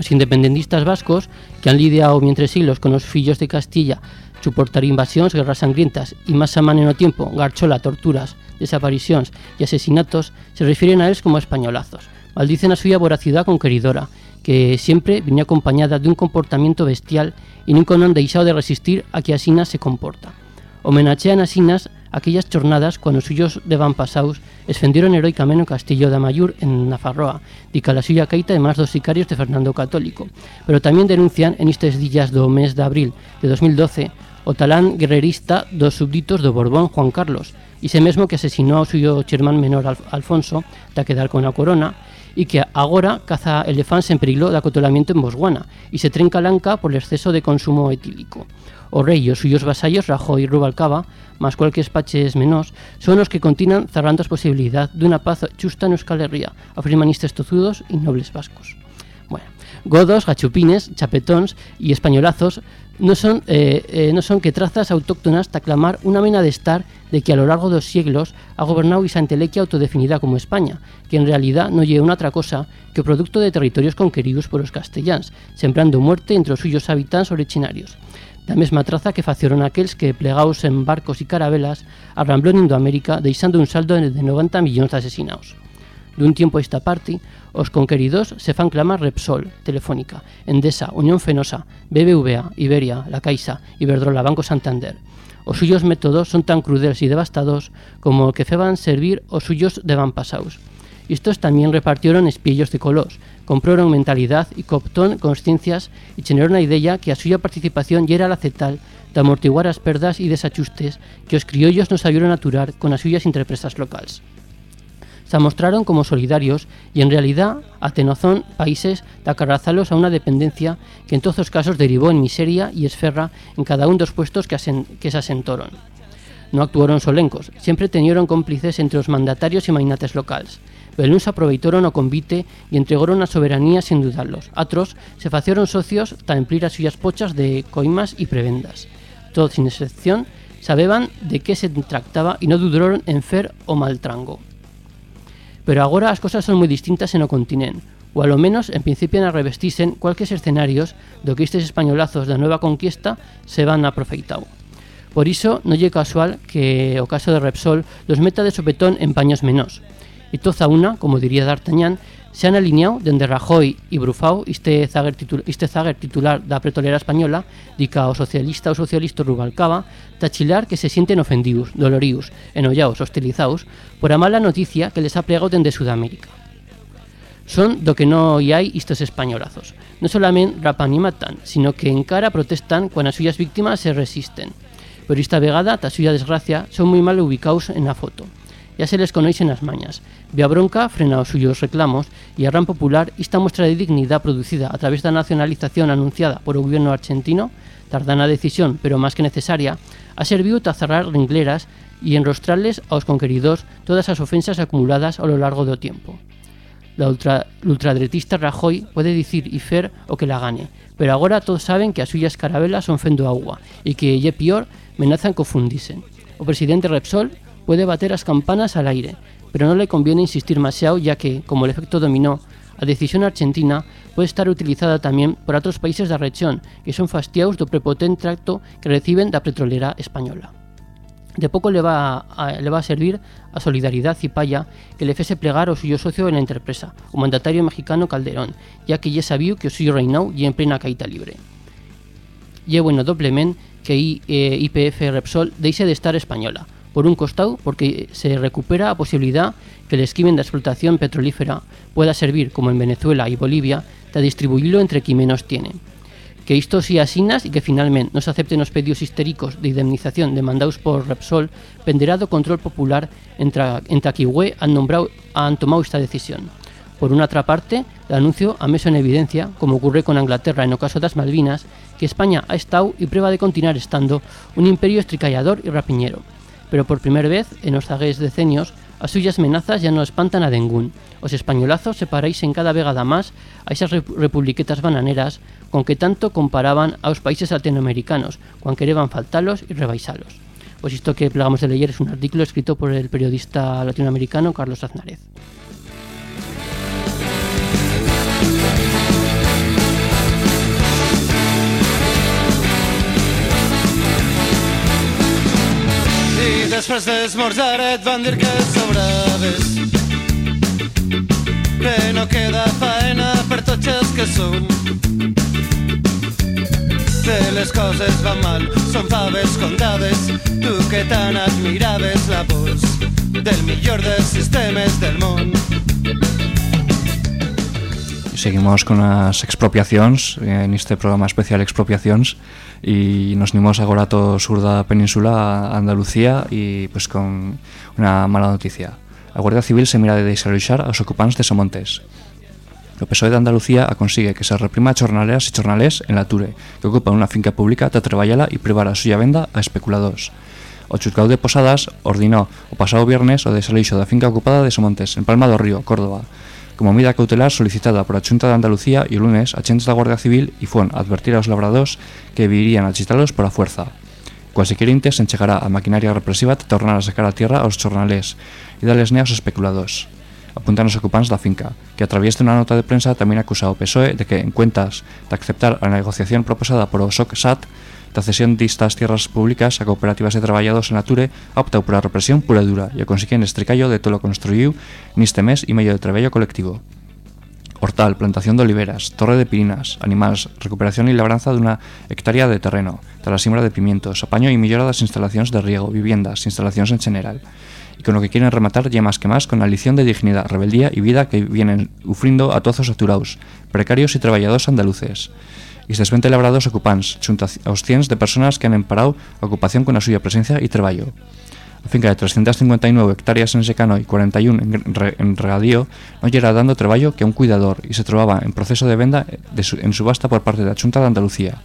Os independentistas vascos, que han lidiado mientras siglos con los fillos de Castilla, soportar invasións, guerras sangrientas y más a no tiempo, garchola, torturas, desaparicións y asesinatos, se refieren a ellos como españolazos. Maldicen a suya voracidad conqueridora, que siempre venía acompañada de un comportamiento bestial y nunca han deixado de resistir a que Asinas se comporta. Homenachean a Asinas aquellas xornadas cando os suyos de van pasaus esfendiron heroicamente o castillo da Mayur en Nafarroa, di que a súa caita e máis dos sicarios de Fernando Católico. Pero tamén denuncian en estes días do mes de abril de 2012 o talán guerrerista dos súbditos do Borbón Juan Carlos, e se mesmo que asesinou ao suyo xermán menor Alfonso, da quedar con a corona, y que agora caza elefantes en peligro de acotolamiento en Botswana y se trenca lanca por el exceso de consumo etílico. O e suyos vasallos Rajoy e Rubalcaba, más cualquier paches menos, son los que continúan cerrando as posibilidad dunha paz xusta en Euskal Herria, afirman tozudos e nobles vascos. Bueno, godos, gachupines, chapetóns y españolazos no son, eh, eh, no son que trazas autóctonas ta clamar una mena de estar de que a lo largo dos siglos ha gobernado esa entelequia autodefinida como España, que en realidad no lleva una otra cosa que producto de territorios conqueridos por os castelláns, sembrando muerte entre os suyos habitantes originarios. Da mesma traza que facieron aquels que, plegados en barcos e carabelas, arrambló en Indoamérica deixando un saldo de 90 millóns de asesinados. Dun tiempo a esta parte, os conqueridos se fan clamar Repsol, Telefónica, Endesa, Unión Fenosa, BBVA, Iberia, La Caixa, Iberdrola, Banco Santander. Os suyos métodos son tan crudeles y devastados como o que feban servir os suyos de van pasaus. Estos también repartieron espillos de colos, compraron mentalidad y cooptón consciencias y generaron la idea que a suya participación ya era la cetal de amortiguar as perdas y desachustes que os criollos no sabieron aturar con as suyas interpresas locales se mostraron como solidarios y en realidad atenozón países de acarrazalos a una dependencia que en todos los casos derivó en miseria y esferra en cada uno de los puestos que, asen, que se asentaron. No actuaron solencos, siempre tenieron cómplices entre los mandatarios y magnates locales. Belún se aproveitaron o convite y entregaron a soberanía sin dudarlos. Otros se facieron socios ta emplir as suyas pochas de coimas y prebendas. Todos sin excepción sabeban de qué se trataba y no dudaron en fer o maltrango. Pero agora as cosas son moi distintas en o continente, ou alo menos en principio a revestisen cualques escenarios do que estes españolazos da nueva conquista se van aproveitar. Por iso, non lle casual que o caso de Repsol los meta de sopetón en paños menos. E toza una, como diría D'Artagnan, se han alineado dende Rajoy e Brufau, este zaguer, titul este zaguer titular pretolera española, dica o socialista o socialista Rubalcaba, tachilar que se sienten ofendidos, doloríos, enollados, hostilizados por a mala noticia que les ha plegado dende Sudamérica. Son do que no hai estos españolazos. Non solamente rapan e matan, sino que en cara protestan cuando as suyas víctimas se resisten. Pero esta vegada, ta suya desgracia, son moi mal ubicados en a foto. Ya se les conocen las mañas. Vía Bronca frena os suyos reclamos y a Ran Popular esta muestra de dignidad producida a través da nacionalización anunciada por o gobierno argentino, tardana decisión, pero máis que necesaria, ha servido a cerrar ringleras e enrostrarles aos conqueridos todas as ofensas acumuladas ao lo largo do tiempo. La ultra, ultradretista Rajoy puede decir y fer o que la gane, pero agora todos saben que as suyas carabelas son fendo agua e que lle pior menazan co fundisen. O presidente Repsol puede bater as campanas al aire, pero non le conviene insistir demasiado ya que, como el efecto dominó, a decisión argentina puede estar utilizada tamén por outros países da región que son fastiados do prepotente tracto que reciben da petrolera española. De pouco le va a, le va a servir a Solidaridad Cipaya que le fese plegar o suyo socio en la empresa, o mandatario mexicano Calderón, ya que ya sabiu que suyo reinou y en plena caída libre. Y bueno doblemente que I, eh, IPF Repsol deixe de estar española, por un costado porque se recupera a posibilidad que el esquimen de explotación petrolífera pueda servir, como en Venezuela y Bolivia, de distribuirlo entre quien menos tiene. Que isto sí asinas e que finalmente non se acepten os pedidos histéricos de indemnización demandados por Repsol penderá do control popular entre, entre UE han, nombrado, han tomado esta decisión. Por una otra parte, el anuncio ha meso en evidencia, como ocurre con Inglaterra en el caso de las Malvinas, que España ha estado y prueba de continuar estando un imperio estricallador y rapiñero. Pero por primera vez en los zagués decenios, as suyas amenazas ya no espantan a ningún. Os españolazos separáis en cada vegada más a esas rep republiquetas bananeras con que tanto comparaban aos países latinoamericanos, cuando querían faltalos y rebaixalos. Pues esto que plegamos de leer es un artículo escrito por el periodista latinoamericano Carlos Aznárez. Després d'esmorzar et van dir que sobraves. Que no queda faena per tots els que som. Que les coses van mal són faves comptades tu que tan admiraves la voz del millor dels sistemes del món Seguimos con las expropiacións en este programa especial expropiacións y nos unimos agora a todo sur península a Andalucía y pues con una mala noticia. A Guardia Civil se mira de desalojar aos ocupantes de Somontes. O PSOE de Andalucía a consigue que se reprima a chornaleras e chornalés en la Ture, que ocupan unha finca pública de treballala e privar a suya venda a especuladores. O de Posadas ordenó o pasado viernes o desalixo da finca ocupada de Somontes, en Palma do Río, Córdoba, como medida cautelar solicitada por a Xunta de Andalucía e o lunes agentes da Guardia Civil e fon advertir aos labradores que virían a por a fuerza. Cuasi querintes enchegará a maquinaria represiva de tornar a sacar a tierra aos chornalés e darles neos especulados. Apuntan os ocupantes da finca, que a través de unha nota de prensa tamén acusa o PSOE de que, en cuentas de aceptar a negociación proposada por o SOC-SAT, da cesión distas tierras públicas a cooperativas de traballados en Nature ha optado por a represión pura e dura e a conseguir estricallo de todo o construíu neste mes e medio de traballo colectivo. Hortal, plantación de oliveras, torre de pirinas, animales, recuperación y labranza de una hectárea de terreno, tras la siembra de pimientos, apaño y millora das instalacións de riego, viviendas, instalacións en general. Y con lo que quieren rematar ya más que más con la lición de dignidad, rebeldía y vida que vienen ufrindo a tozos saturados, precarios y traballados andaluces. Y se desvente labrados ocupants, xunto aos cientos de personas que han emparado ocupación con a suya presencia e traballo. A finca de 359 hectáreas en secano e 41 en, re, en regadío non lle era dando traballo que un cuidador e se trovaba en proceso de venda de su, en subasta por parte da Xunta de Andalucía.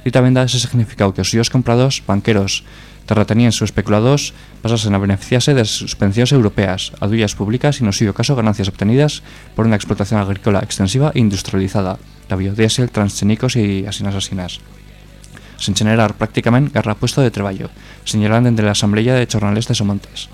Dita venda se significou que os suyos comprados, banqueros, terratenientes ou especulados pasasen a beneficiarse das suspensións europeas, adullas públicas e no suyo caso ganancias obtenidas por unha explotación agrícola extensiva e industrializada, la biodiesel, transgénicos e asinas asinas. Sen generar prácticamente garrapuesto de traballo, señalando entre la Asamblea de Chornales de Somontes.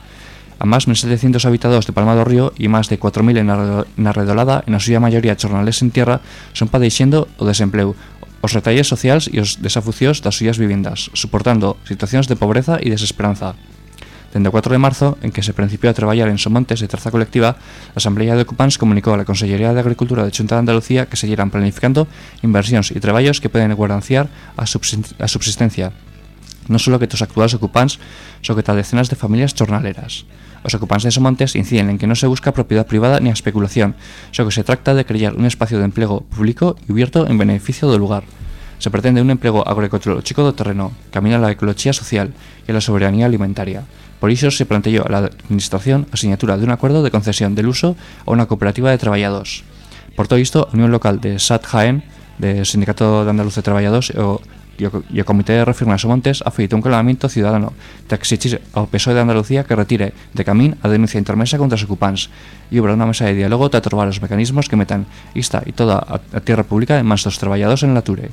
A máis 1.700 habitados de Palma do Río e máis de 4.000 en na redolada, en a súa maioría chornales en tierra, son padeixendo o desempleo, os retalles sociais e os desafucios das súas viviendas, suportando situacións de pobreza e desesperanza. Dende o 4 de marzo, en que se principiou a traballar en Somontes de traza colectiva, a Asamblea de Ocupants comunicou a la Consellería de Agricultura de Xunta de Andalucía que seguirán planificando inversións e traballos que poden guardanciar a subsistencia non só que tos actuales ocupants, só que ta decenas de familias jornaleras. Os ocupantes de Somontes inciden en que non se busca propiedad privada ni especulación, só que se trata de crear un espacio de empleo público e abierto en beneficio do lugar. Se pretende un empleo agroecológico do terreno, camino a la ecología social e a la soberanía alimentaria. Por iso se planteó a la Administración a asignatura de un acuerdo de concesión del uso a unha cooperativa de traballados. Por todo isto, a Unión Local de SAT Jaén, de Sindicato de Andaluz de Traballados e o e e Comité de Reformas e Montes ha feito un clamamento ciudadano de se exige ao PSOE de Andalucía que retire de camín a denuncia intermesa contra os ocupants e obra unha mesa de diálogo para trobar os mecanismos que metan esta e toda a, a tierra pública en mans dos traballadores en la Ture.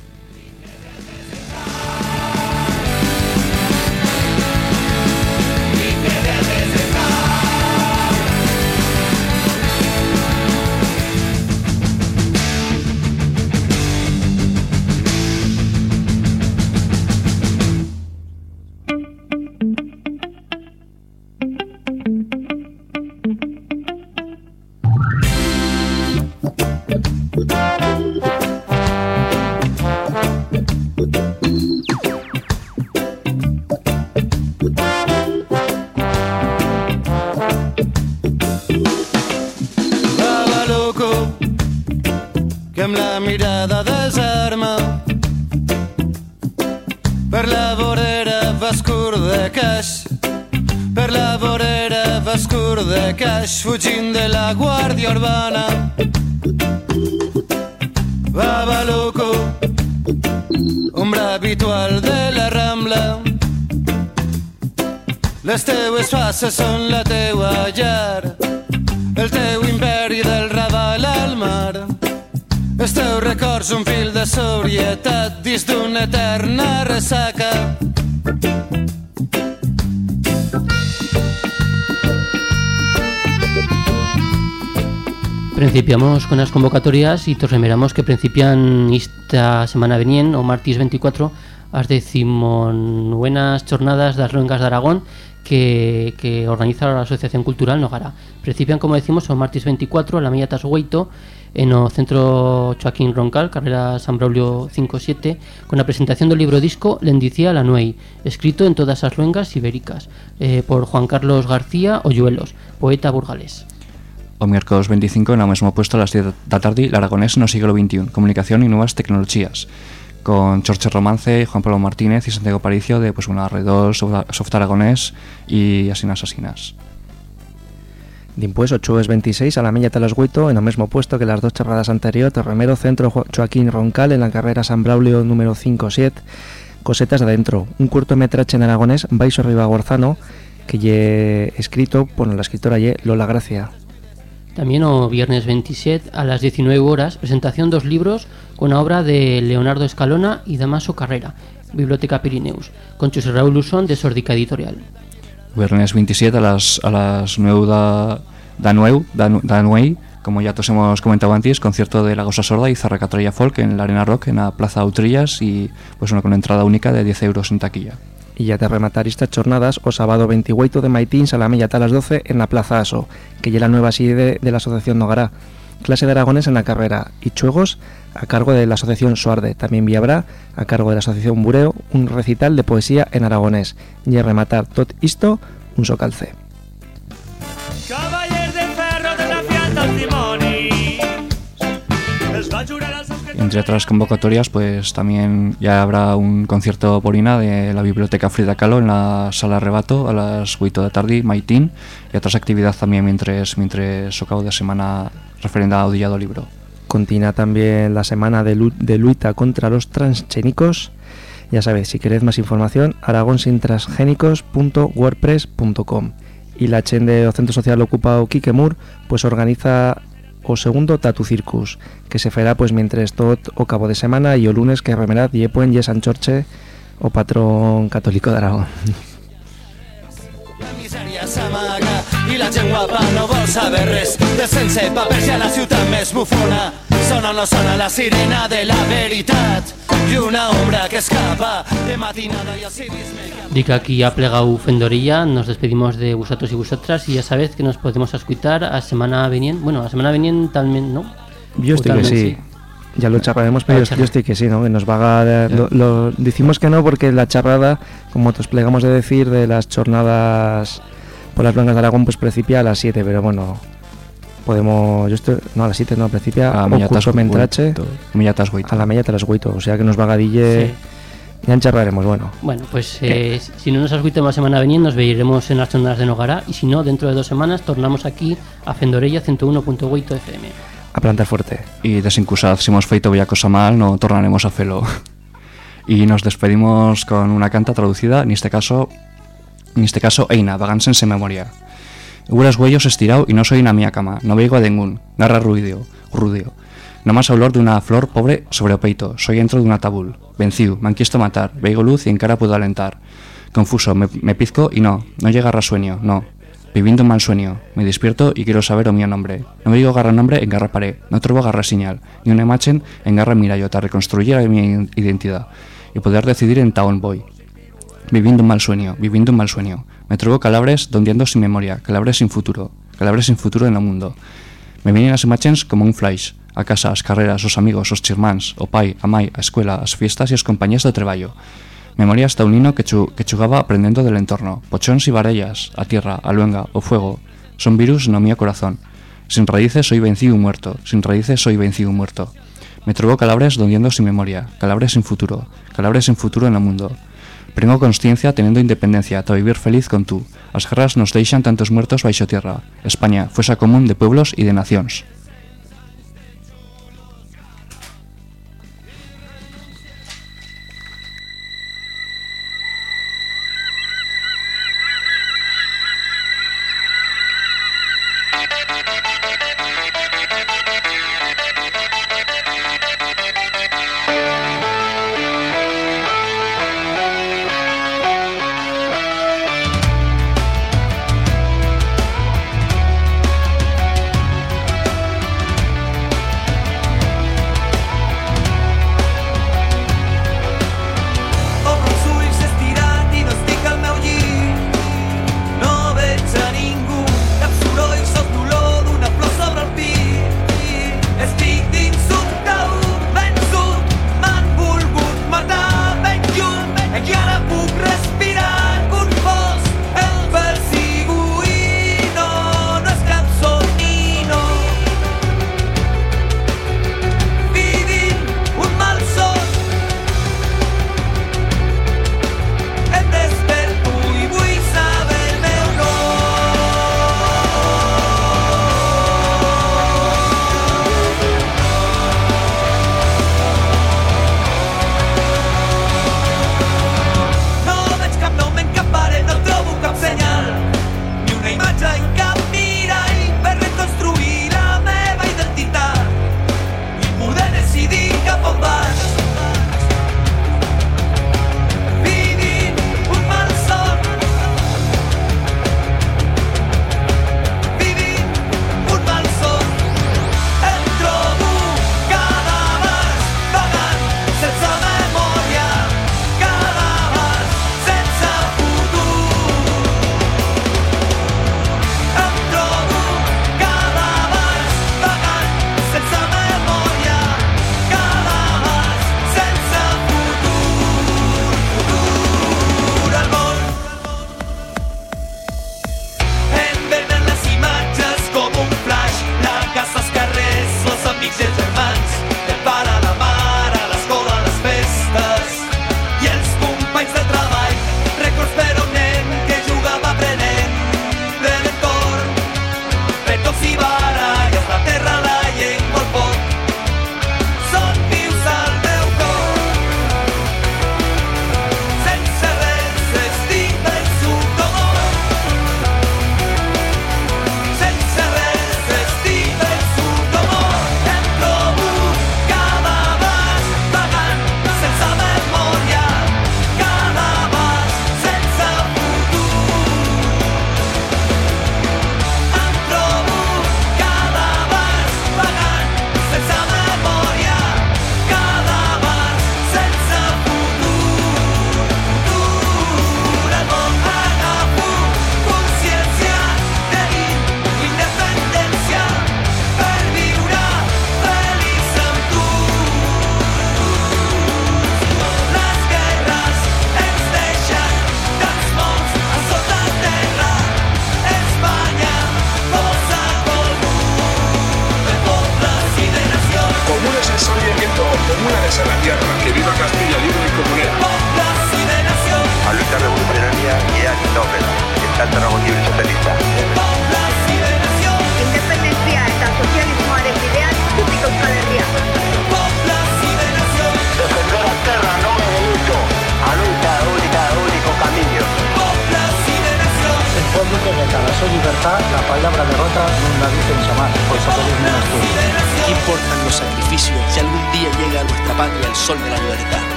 Principiamos con las convocatorias y te remeramos que principian esta semana venien, o martes 24, as decimonuenas jornadas das Luengas de Aragón que, que organiza a Asociación Cultural Nogara. Principian, como decimos, o martes 24 a la Milla Tasgueito en o Centro Joaquín Roncal, carrera San Braulio 57, con la presentación del libro disco Lendicia la Nuey, escrito en todas as luengas ibéricas, eh, por Juan Carlos García Oyuelos, poeta burgalés. O miércoles 25 no mesmo puesto a las 10 da tarde el aragonés no siglo XXI, comunicación y nuevas tecnologías con Chorche Romance, Juan Pablo Martínez y Santiago Paricio de pues una alrededor soft aragonés y asinas asinas. Dimpués o chuves 26 a la Milla Talasguito en el mismo puesto que las dos charradas anteriores, Terremero Centro Jo- Joaquín Roncal en la carrera San Braulio número 57, Cosetas de Adentro, un cortometraje en aragonés Baixo Ribagorzano que lle escrito por la escritora ye Lola Gracia. También o viernes 27 a las 19 horas, presentación dos libros con la obra de Leonardo Escalona y Damaso Carrera, Biblioteca Pirineus, con José Raúl Usón de Sórdica Editorial. Viernes 27 a las, a las 9 da, da, 9, da, nu- da 9, como ya todos hemos comentado antes, concierto de La Gosa Sorda y Zarraca Troya Folk en la Arena Rock en la Plaza Utrillas y pues una con entrada única de 10 euros en taquilla. Ya te rematar estas jornadas o sábado 28 de Maitins a la Milla a las 12 en la Plaza Aso, que ya la nueva sede de la Asociación Nogará. Clase de Aragones en la carrera y chuegos a cargo de la Asociación Suarde. También habrá a cargo de la Asociación Bureo un recital de poesía en aragonés. Y a rematar tot isto un socalce. Entre otras convocatorias, pues también ya habrá un concierto Polina de la Biblioteca Frida Kahlo en la Sala Rebato a las 8 de la tarde, Maitín, y otras actividades también mientras, mientras o cabo de semana referenda ao Día do Libro. Continúa también la semana de, de lucha contra los transgénicos. Ya sabéis, si queréis más información, aragonsintransgénicos.wordpress.com Y la chen de Centro Social Ocupado Kikemur pues organiza o segundo Tatu Circus, que se fará pues mientras todo o cabo de semana y o lunes que remerad y puen y San Chorche o patrón católico de Aragón. Sona la sirena de la veritat i una ombra que escapa de matinada civisme que Dic aquí ha plegado Fendorilla, nos despedimos de vosotros y vosotras y ya sabéis que nos podemos escuchar a semana veniente, bueno, a semana veniente también, ¿no? Yo estoy que Totalmente, sí. Ya lo charlaremos, pero Ah, yo, estoy que sí, ¿no? Que nos va a... Lo, lo- decimos que no porque la charrada, como te plegamos de decir, de las jornadas por las blancas de Aragón, pues principia a las 7, pero bueno, podemos... Yo estoy... No, a las 7 no, principia A o Millatas Millatas Huito. a la las huito, o sea que nos va a gadille... Sí. Ya en charlaremos, bueno. Bueno, pues eh, si no nos escuchamos la semana veniente, nos veremos en las jornadas de Nogara y si no, dentro de dos semanas, tornamos aquí a Fendorella 101.8 FM. A plantar fuerte. Y desincusad, si hemos feito bella cosa mal, no tornaremos a felo. Y nos despedimos con una canta traducida, en este caso, en este caso, Eina, vaganse en memoria. Huras huellos estirado y no soy una mía cama, no veigo a ningún, garra ruidio, rudio. No más olor de una flor pobre sobre o peito, soy dentro de una tabul. Venciu, me han quisto matar, veigo luz y en cara puedo alentar. Confuso, me, me pizco y no, no llega a sueño, no. Viviendo un mal sueño, me despierto y quiero saber o mío nombre. No digo garra nombre en garra paré, no trobo garra señal, ni una imagen en garra mirallota, reconstruir mi identidad y poder decidir en taon voy. Viviendo un mal sueño, viviendo un mal sueño. Me trobo calabres donde ando sin memoria, calabres sin futuro, calabres sin futuro en el mundo. Me vienen las imágenes como un flash, a casa, as carreras, os amigos, os chirmáns, o pai, a mai, a escuela, as fiestas e as compañías de traballo. Memoria hasta un nino que, chu, que chugaba aprendendo del entorno, pochóns y varellas, a tierra, a luenga, o fuego. Son virus no mío corazón. Sin raíces soy vencido y muerto, sin raíces soy vencido y muerto. Me trobo calabres donde ando sin memoria, calabres sin futuro, calabres sin futuro en el mundo. Prengo consciencia teniendo independencia, a vivir feliz con tú. As guerras nos deixan tantos muertos baixo tierra. España, fuesa común de pueblos y de nacións.